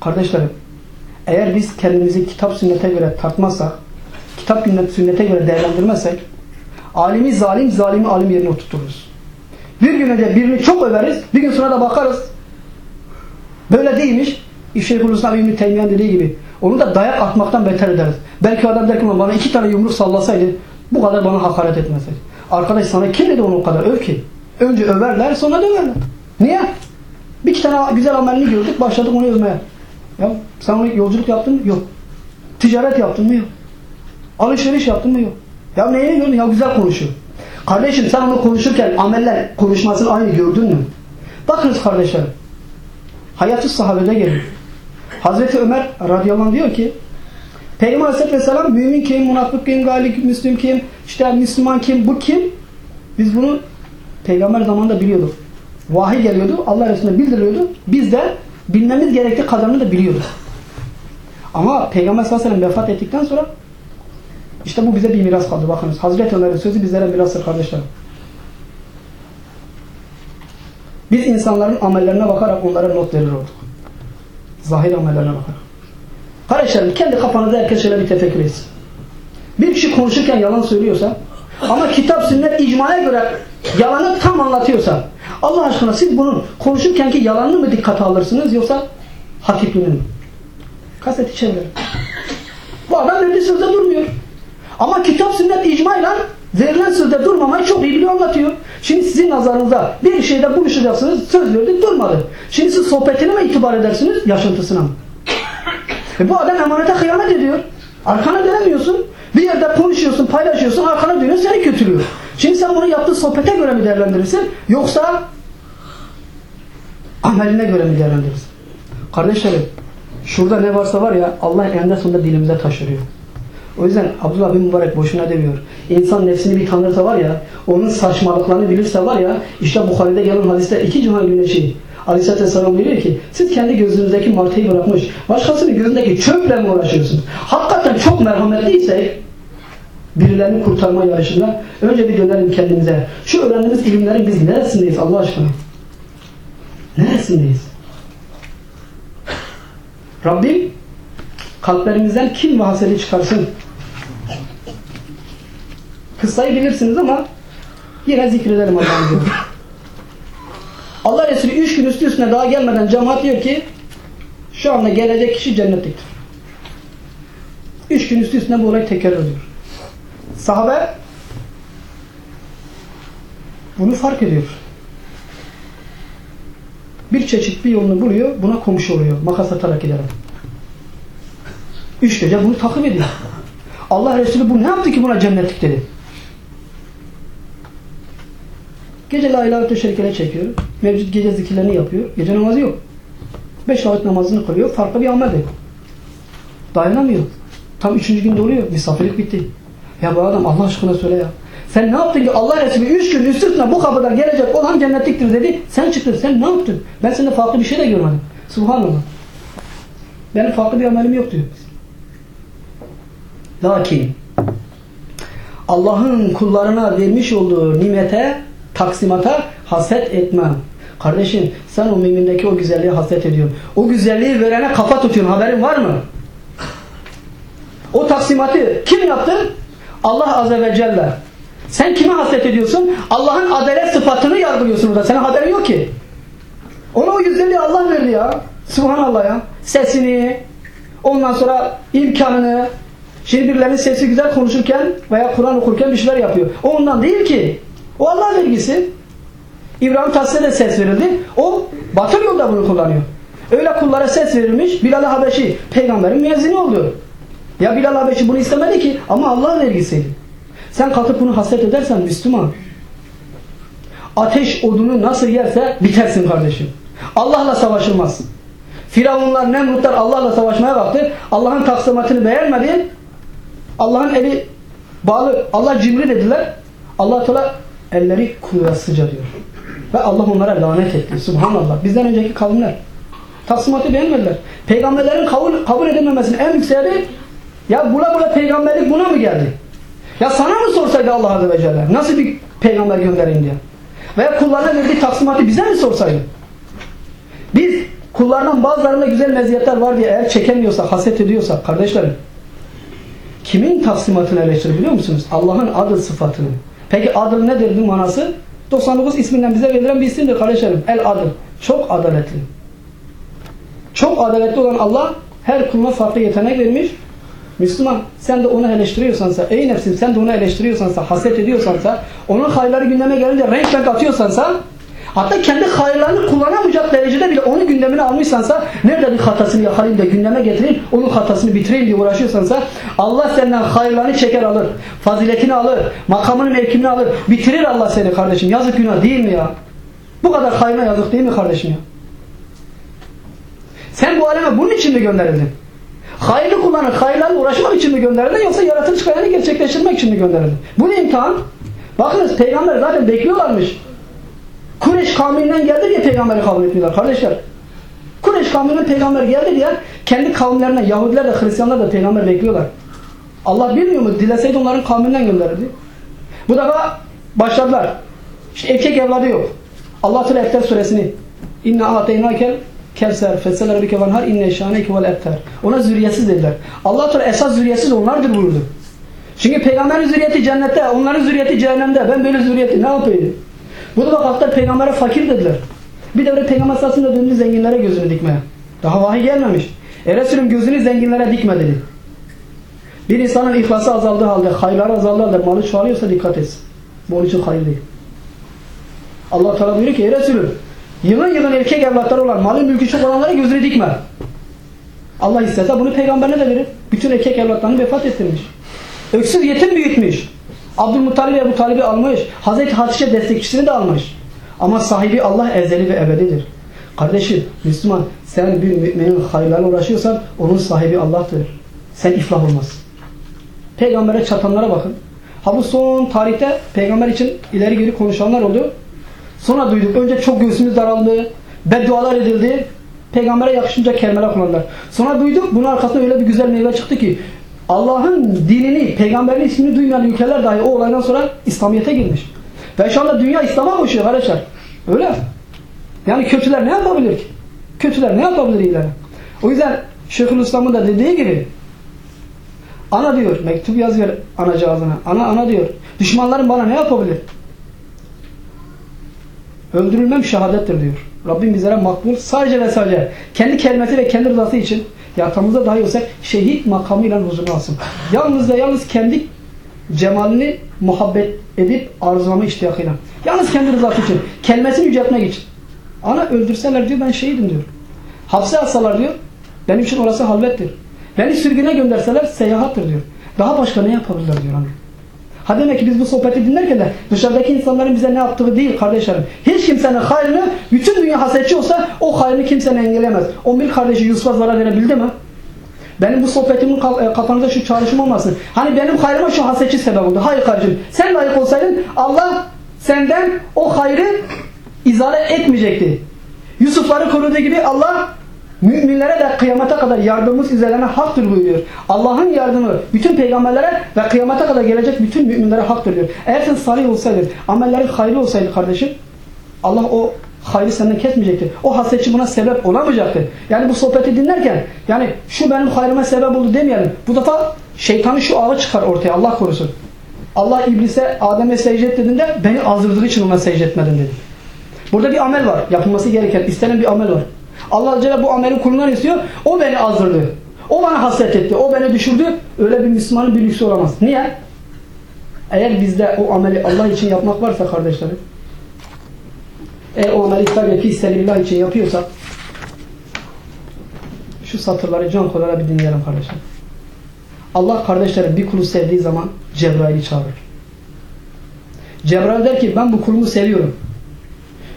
Kardeşlerim eğer biz kendimizi kitap sünnete göre tartmazsak kitap sünnete göre değerlendirmezsek alimi zalim zalimi alim yerine oturturuz. Bir gün önce birini çok överiz bir gün sonra da bakarız böyle değilmiş Şeyhülislam İbn-i Teymiyen dediği gibi onu da dayak atmaktan beter ederiz. Belki adam der ki bana iki tane yumruk sallasaydı bu kadar bana hakaret etmeseydi. Arkadaş sana kim dedi onu o kadar öv ki? Önce överler sonra döverler. Niye? Bir iki tane güzel amelini gördük başladık onu övmeye. Ya sen yolculuk yaptın mı? Yok. Ticaret yaptın mı? Yok. Alışveriş yaptın mı? Yok. Ya neyini gördün? Ya güzel konuşuyor. Kardeşim sen onu konuşurken ameller konuşmasını aynı gördün mü? Bakınız kardeşlerim. Hayatı sahabede geliyor. Hazreti Ömer radıyallahu anh diyor ki Peygamber Aleyhisselatü Vesselam mümin kim, münafık kim, galik, müslüm kim, işte Müslüman kim, bu kim? Biz bunu peygamber zamanında biliyorduk. Vahiy geliyordu, Allah Resulüne bildiriliyordu. Biz de bilmemiz gerektiği kadarını da biliyorduk. Ama Peygamber sallallahu aleyhi ve sellem vefat ettikten sonra işte bu bize bir miras kaldı. Bakınız Hazreti Ömer'in sözü bizlere mirastır kardeşlerim. Biz insanların amellerine bakarak onlara not verir olduk. Zahir amellerine bakarak. Kardeşlerim kendi kafanızda herkes şöyle bir tefekkür etsin. Bir kişi konuşurken yalan söylüyorsa ama kitap sünnet icmaya göre yalanı tam anlatıyorsa Allah aşkına siz bunun konuşurkenki yalanını mı dikkate alırsınız yoksa hatipliğini mi? Kaseti çevirin. Bu adam verdiği sözde durmuyor. Ama kitap sünnet icmayla verilen sözde durmamayı çok iyi biliyor anlatıyor. Şimdi sizin nazarınızda bir şeyde buluşacaksınız söz verdi durmadı. Şimdi siz sohbetine mi itibar edersiniz yaşantısına mı? E bu adam emanete hıyanet ediyor. Arkana dönemiyorsun. Bir yerde konuşuyorsun, paylaşıyorsun, arkana dönüyor seni kötülüyor. Şimdi sen bunu yaptığı sohbete göre mi değerlendirirsin? Yoksa ameline göre mi değerlendirirsin? Kardeşlerim, şurada ne varsa var ya Allah eninde sonunda dilimize taşırıyor. O yüzden Abdullah bin Mübarek boşuna demiyor. İnsan nefsini bir tanırsa var ya, onun saçmalıklarını bilirse var ya, işte Bukhari'de gelen hadiste iki cihan güneşi Aleyhisselatü Vesselam diyor ki siz kendi gözünüzdeki martıyı bırakmış başkasının gözündeki çöple mi uğraşıyorsunuz? Hakikaten çok merhametliysek birilerini kurtarma yarışında önce bir dönelim kendimize. Şu öğrendiğimiz ilimlerin biz neresindeyiz Allah aşkına? Neresindeyiz? Rabbim kalplerimizden kim ve çıkarsın. Kıssayı bilirsiniz ama yine zikredelim Allah'ın Allah Resulü üç gün üstü üstüne daha gelmeden cemaat diyor ki şu anda gelecek kişi cennetliktir. Üç gün üstü üstüne bu olay tekrar ediyor. Sahabe bunu fark ediyor. Bir çeşit bir yolunu buluyor, buna komşu oluyor. Makas atarak giderek. Üç gece bunu takip ediyor. Allah Resulü bu ne yaptı ki buna cennetlik dedi. Gece la ilahe çekiyor. Mevcut gece zikirlerini yapıyor. Gece namazı yok. Beş vakit namazını kılıyor. Farklı bir amel yok. Dayanamıyor. Tam üçüncü günde oluyor. Misafirlik bitti. Ya bu adam Allah aşkına söyle ya. Sen ne yaptın ki Allah Resulü üç gün üst üstüne bu kapıdan gelecek olan cennetliktir dedi. Sen çıktın. Sen ne yaptın? Ben sende farklı bir şey de görmedim. Subhanallah. Benim farklı bir amelim yok diyor. Lakin Allah'ın kullarına vermiş olduğu nimete, taksimata haset etmem. Kardeşim sen o mümindeki o güzelliği haset ediyorsun. O güzelliği verene kafa tutuyorsun. Haberin var mı? O taksimatı kim yaptı? Allah Azze ve Celle. Sen kime haset ediyorsun? Allah'ın adalet sıfatını yargılıyorsun burada. Senin haberin yok ki. Ona o güzelliği Allah verdi ya. Subhanallah ya. Sesini, ondan sonra imkanını, Şimdi birilerinin sesi güzel konuşurken veya Kur'an okurken bir şeyler yapıyor. O ondan değil ki. O Allah vergisi. İbrahim Tatlıses'e de ses verildi. O batıl yolda bunu kullanıyor. Öyle kullara ses verilmiş. Bilal-i Habeşi peygamberin müezzini oldu. Ya Bilal Habeşi bunu istemedi ki ama Allah vergisiydi. Sen kalkıp bunu hasret edersen Müslüman. Ateş odunu nasıl yerse bitersin kardeşim. Allah'la savaşılmaz. Firavunlar, Nemrutlar Allah'la savaşmaya baktı. Allah'ın taksimatını beğenmedi. Allah'ın eli bağlı. Allah cimri dediler. Allah Teala elleri kuvvetsizce diyor. Ve Allah onlara lanet etti. Subhanallah. Bizden önceki kavimler. Taksimatı beğenmediler. Peygamberlerin kabul, kabul edilmemesinin en büyük sebebi ya bula bula peygamberlik buna mı geldi? Ya sana mı sorsaydı Allah Azze ve Celle? Nasıl bir peygamber göndereyim diye? Veya kullarına verdiği taksimatı bize mi sorsaydı? Biz kullardan bazılarında güzel meziyetler var diye eğer çekemiyorsa, haset ediyorsa kardeşlerim kimin taksimatını eleştirir biliyor musunuz? Allah'ın adı sıfatını. Peki adı nedir bu manası? 99 isminden bize verilen bir isimdir kardeşlerim. El adı. Çok adaletli. Çok adaletli olan Allah her kuluna farklı yetenek vermiş. Müslüman sen de onu eleştiriyorsansa, ey nefsim sen de onu eleştiriyorsansa, haset ediyorsansa, onun hayırları gündeme gelince renk renk atıyorsansa, hatta kendi hayırlarını kullanamayacak derecede bile onu gündemine almışsansa, nerede bir hatasını yakalayayım da gündeme getireyim, onun hatasını bitireyim diye uğraşıyorsansa, Allah senden hayırlarını çeker alır, faziletini alır, makamını mevkimini alır, bitirir Allah seni kardeşim. Yazık günah değil mi ya? Bu kadar hayrına yazık değil mi kardeşim ya? Sen bu aleme bunun için mi gönderildin? Hayırlı kullanır, hayırlarla uğraşmak için mi gönderildi yoksa yaratılış hayalini gerçekleştirmek için mi gönderildi? Bu ne imtihan? Bakınız peygamber zaten bekliyorlarmış. Kureş kavminden geldi diye peygamberi kabul etmiyorlar kardeşler. Kureş kavminden peygamber geldi diye kendi kavimlerine Yahudiler de Hristiyanlar da peygamber bekliyorlar. Allah bilmiyor mu? Dileseydi onların kavminden gönderirdi. Bu defa başladılar. İşte erkek evladı yok. Allah Teala Efter suresini İnna ateynakel kevser fesel rabbike venhar inne şaneke vel ebter. Ona zürriyetsiz dediler. Allah Teala esas zürriyetsiz onlardır buyurdu. Çünkü peygamberin zürriyeti cennette, onların zürriyeti cehennemde. Ben böyle zürriyeti ne yapayım? Bu da kalktılar peygambere fakir dediler. Bir devre peygamber sırasında döndü zenginlere gözünü dikmeye. Daha vahiy gelmemiş. E Resulüm gözünü zenginlere dikme dedi. Bir insanın ihlası azaldığı halde, hayırları azaldığı halde malı çoğalıyorsa dikkat etsin. Bu onun için hayır değil. Allah Teala buyuruyor ki Resulüm yığın yığın erkek evlatları olan malın mülkü çok olanlara gözünü dikme. Allah istese bunu peygamberine de verir. Bütün erkek evlatlarını vefat ettirmiş. Öksüz yetim büyütmüş. Abdülmuttalib Ebu Talib'i almış. Hazreti Hatice destekçisini de almış. Ama sahibi Allah ezeli ve ebedidir. Kardeşim Müslüman sen bir müminin hayırlarına uğraşıyorsan onun sahibi Allah'tır. Sen iflah olmazsın. Peygambere çatanlara bakın. Ha bu son tarihte peygamber için ileri geri konuşanlar oldu. Sonra duyduk. Önce çok göğsümüz daraldı. Beddualar edildi. Peygambere yakışınca kelimeler kullandılar. Sonra duyduk. Bunun arkasında öyle bir güzel meyve çıktı ki Allah'ın dinini, peygamberin ismini duymayan ülkeler dahi o olaydan sonra İslamiyet'e girmiş. Ve şu anda dünya İslam'a koşuyor arkadaşlar. Öyle. Yani kötüler ne yapabilir ki? Kötüler ne yapabilir iyiler? O yüzden Şeyhülislam'ın da dediği gibi ana diyor, mektup yazıyor anacığızına. Ana ana diyor. Düşmanlarım bana ne yapabilir? Öldürülmem şehadettir diyor. Rabbim bizlere makbul sadece ve sadece kendi kelimesi ve kendi rızası için yatağımızda dahi olsak şehit makamıyla huzuruna alsın. Yalnız ve yalnız kendi cemalini muhabbet edip arzulama iştiyakıyla. Yalnız kendi rızası için. Kelimesini yüceltmek için. Ana öldürseler diyor ben şehidim diyor. Hapse atsalar diyor benim için orası halvettir. Beni sürgüne gönderseler seyahattır diyor. Daha başka ne yapabilirler diyor ana. Ha demek ki biz bu sohbeti dinlerken de dışarıdaki insanların bize ne yaptığı değil kardeşlerim. Hiç kimsenin hayrını bütün dünya hasetçi olsa o hayrını kimsenin engelleyemez. O bir kardeşi Yusuf'a zarar verebildi mi? Benim bu sohbetimin kafanızda şu çağrışım olmasın. Hani benim hayrıma şu hasetçi sebep oldu. Hayır kardeşim sen layık olsaydın Allah senden o hayrı izale etmeyecekti. Yusufları koruduğu gibi Allah müminlere de kıyamata kadar yardımımız üzerine haktır buyuruyor. Allah'ın yardımı bütün peygamberlere ve kıyamata kadar gelecek bütün müminlere haktır diyor. Eğer sen salih olsaydın, amellerin hayırlı olsaydı kardeşim Allah o hayrı senden kesmeyecekti. O hasetçi buna sebep olamayacaktı. Yani bu sohbeti dinlerken yani şu benim hayrıma sebep oldu demeyelim. Bu defa şeytanın şu ağı çıkar ortaya Allah korusun. Allah iblise Adem'e secde dediğinde beni azdırdığı için ona secde etmedim dedi. Burada bir amel var. Yapılması gereken, istenen bir amel var. Allah Celle bu ameli kulundan istiyor. O beni azdırdı. O bana hasret etti. O beni düşürdü. Öyle bir Müslümanın bir lüksü olamaz. Niye? Eğer bizde o ameli Allah için yapmak varsa kardeşlerim eğer o ameli tabii ki sebillah için yapıyorsak şu satırları can kolara bir dinleyelim kardeşler. Allah kardeşlerim bir kulu sevdiği zaman Cebrail'i çağırır. Cebrail der ki ben bu kulumu seviyorum.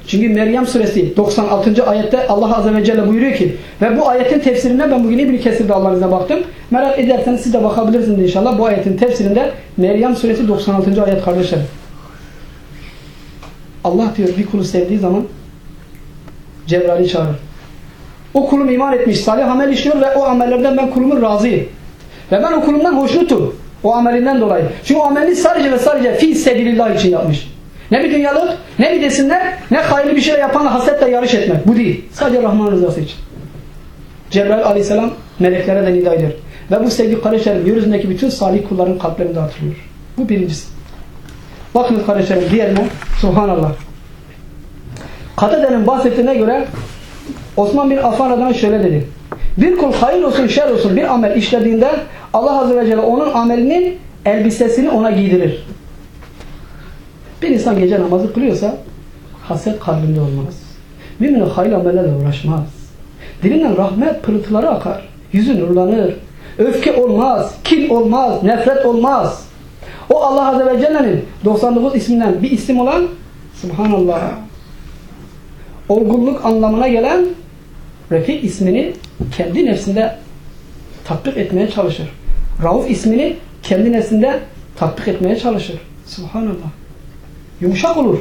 Çünkü Meryem suresi 96. ayette Allah Azze ve Celle buyuruyor ki ve bu ayetin tefsirine ben bugün İbn Kesir'de Allah'ın baktım. Merak ederseniz siz de bakabilirsiniz inşallah. Bu ayetin tefsirinde Meryem suresi 96. ayet kardeşlerim. Allah diyor bir kulu sevdiği zaman Cebrail'i çağırır. O kulum iman etmiş, salih amel işliyor ve o amellerden ben kulumun razıyım. Ve ben o kulumdan hoşnutum. O amelinden dolayı. Çünkü o amelini sadece ve sadece fi sebilillah için yapmış. Ne bir dünyalık, ne bir desinler, ne hayırlı bir şey yapanla hasetle yarış etmek. Bu değil. Sadece Rahman rızası için. Cebrail aleyhisselam meleklere de nida ediyor. Ve bu sevgili kardeşlerim yeryüzündeki bütün salih kulların kalplerinde hatırlıyor. Bu birincisi. Bakın kardeşlerim diğerine Subhanallah. Katade'nin bahsettiğine göre Osman bin Affan adına şöyle dedi. Bir kul hayır olsun şer olsun bir amel işlediğinde Allah Azze ve Celle onun amelinin elbisesini ona giydirir. Bir insan gece namazı kılıyorsa haset kalbinde olmaz. Mümin hayır amellerle uğraşmaz. Dilinden rahmet pırıltıları akar. Yüzü nurlanır. Öfke olmaz. Kin olmaz. Nefret olmaz. O Allah Azze ve Celle'nin 99 isminden bir isim olan Subhanallah olgunluk anlamına gelen Refik ismini kendi nefsinde tatbik etmeye çalışır. Rauf ismini kendi neslinde tatbik etmeye çalışır. Subhanallah. Yumuşak olur.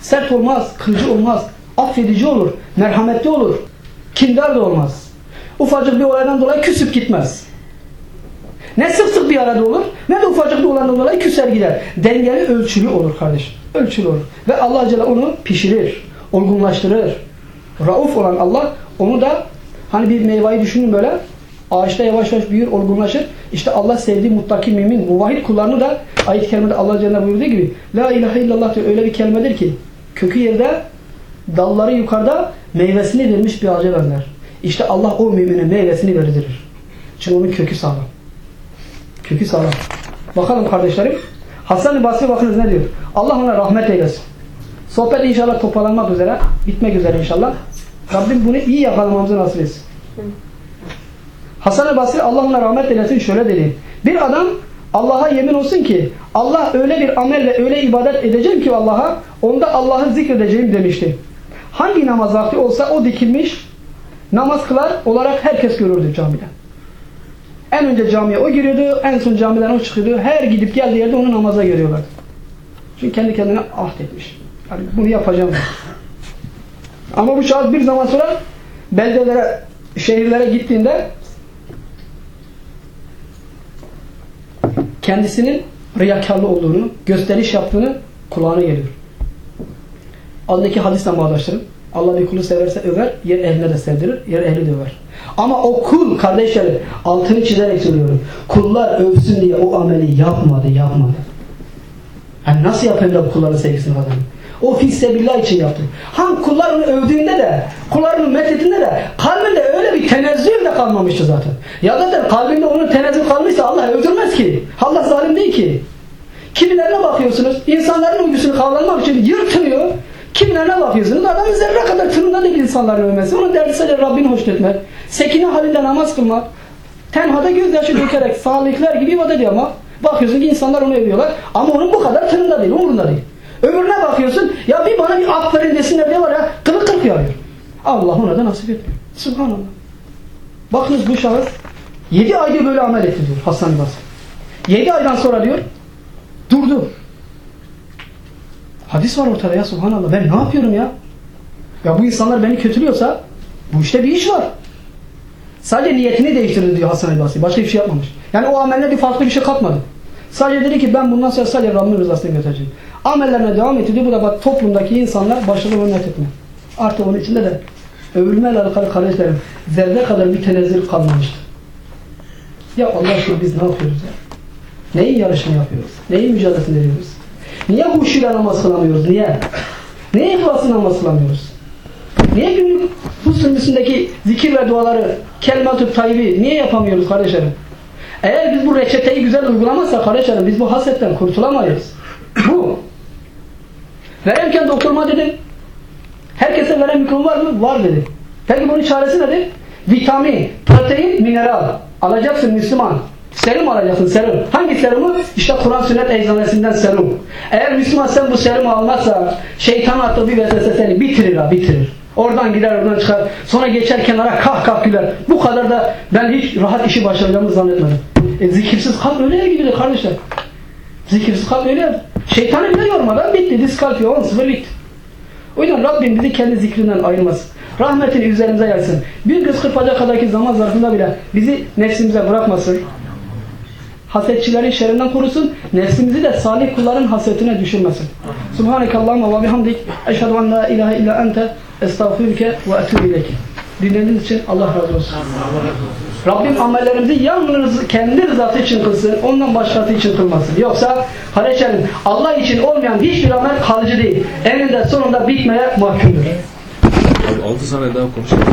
Sert olmaz, kırıcı olmaz, affedici olur, merhametli olur. Kindar da olmaz. Ufacık bir olaydan dolayı küsüp gitmez. Ne sık sık bir arada olur ne de ufacık bir olaydan dolayı küser gider. Dengeli ölçülü olur kardeşim. Ölçülü olur. Ve Allah Celle onu pişirir, olgunlaştırır. Rauf olan Allah onu da hani bir meyveyi düşünün böyle ağaçta yavaş yavaş büyür, olgunlaşır. İşte Allah sevdiği muttaki mümin, muvahhid kullarını da ayet-i kerimede Allah Celle buyurduğu gibi La ilahe illallah diyor öyle bir kelimedir ki kökü yerde dalları yukarıda meyvesini vermiş bir ağaca benzer. İşte Allah o mümine meyvesini verdirir. Çünkü onun kökü sağlam. Kökü sağlam. Bakalım kardeşlerim. Hasan-ı Basri bakınız ne diyor? Allah ona rahmet eylesin. Sohbet inşallah toparlanmak üzere. Bitmek üzere inşallah. Rabbim bunu iyi yakalamamızı nasip etsin. Hasan-ı Basri Allah ona rahmet eylesin şöyle dedi. Bir adam Allah'a yemin olsun ki Allah öyle bir amelle öyle ibadet edeceğim ki Allah'a onda Allah'ı zikredeceğim demişti. Hangi namaz vakti olsa o dikilmiş namaz kılar olarak herkes görürdü camiden. En önce camiye o giriyordu, en son camiden o çıkıyordu. Her gidip geldiği yerde onu namaza görüyorlar. Çünkü kendi kendine ahd etmiş. Yani bunu yapacağım. Ama bu şahıs bir zaman sonra beldelere, şehirlere gittiğinde kendisinin riyakarlı olduğunu, gösteriş yaptığını kulağına geliyor. Aldaki hadisle bağdaştırın. Allah bir kulu severse över, yer ehline de sevdirir, yer ehli de över. Ama o kul kardeşlerim altını çizerek söylüyorum. Kullar övsün diye o ameli yapmadı, yapmadı. Yani nasıl yapabilir kulların sevgisini kazanır? O fissebillah için yaptı. Ham kullarını övdüğünde de, kullarını methetinde de kalbinde öyle bir tenezzül de kalmamıştı zaten. Ya zaten kalbinde onun tenezzül kalmışsa Allah öldürmez ki. Allah zalim değil ki. Kimilerine bakıyorsunuz, insanların övgüsünü kavramak için yırtınıyor. Kimilerine bakıyorsunuz, adamın zerre kadar tırında değil insanların övmesi. Onun derdi sadece Rabbini hoşnutmak. Sekine halinde namaz kılmak. Tenhada gözyaşı dökerek sağlıklar gibi ibadet ama bakıyorsun ki insanlar onu övüyorlar. Ama onun bu kadar tırında değil, umurunda değil. Öbürüne bakıyorsun, ya bir bana bir aferin desinler diye var ya, kılık kırk yağıyor. Allah ona da nasip etmiyor. Subhanallah. Bakınız bu şahıs 7 ayda böyle amel etti diyor Hasan Basri. 7 aydan sonra diyor durdu. Hadis var ortada ya subhanallah. Ben ne yapıyorum ya? Ya bu insanlar beni kötülüyorsa bu işte bir iş var. Sadece niyetini değiştirdi diyor Hasan Basri. Başka bir şey yapmamış. Yani o ameller bir farklı bir şey katmadı. Sadece dedi ki ben bundan sonra sadece Rabbim rızasını götüreceğim. Amellerine devam etti. Bu da bak toplumdaki insanlar başarılı hürmet etme. Artık onun içinde de övülmeyle alakalı kardeşlerim zerre kadar bir tenezzül kalmamıştı. Ya Allah aşkına biz ne yapıyoruz ya? Neyin yarışını yapıyoruz? Neyin mücadelesini veriyoruz? Niye huşuyla namaz kılamıyoruz? Niye? Niye ihlaslı namaz kılamıyoruz? Niye günlük bu sünnüsündeki zikir ve duaları, kelimat-ı tayyibi niye yapamıyoruz kardeşlerim? Eğer biz bu reçeteyi güzel uygulamazsak kardeşlerim biz bu hasetten kurtulamayız. Bu. Verirken doktoruma dedim. Herkese veren mikrofon var mı? Var dedi. Peki bunun çaresi nedir? Vitamin, protein, mineral. Alacaksın Müslüman. Serum alacaksın serum. Hangi serumu? İşte Kur'an sünnet eczanesinden serum. Eğer Müslüman sen bu serumu almazsa şeytan attığı bir vesvese seni bitirir ha bitirir. Oradan gider oradan çıkar. Sonra geçer kenara kah kah güler. Bu kadar da ben hiç rahat işi başaracağımı zannetmedim. E, zikirsiz kalp öyle gidiyor kardeşler. Zikirsiz kalp öyle. Şeytanı bile yormadan bitti. Diskalfiye 10-0 bitti. O yüzden Rabbim bizi kendi zikrinden ayırmasın. Rahmetini üzerimize yaysın. Bir göz kırpacak kadarki zaman zarfında bile bizi nefsimize bırakmasın. Hasetçilerin şerrinden korusun. Nefsimizi de salih kulların hasetine düşürmesin. Subhanekallahumma ve bihamdik. Eşhedü en la ilahe illa ente estağfirüke ve etûbü ileyk. Dinlediğiniz için Allah razı olsun. Rabbim amellerimizi yalnız kendi rızası için kılsın, ondan başkası için kılmasın. Yoksa kardeşlerim Allah için olmayan hiçbir amel kalıcı değil. Eninde sonunda bitmeye mahkumdur. 6 sene daha konuşalım.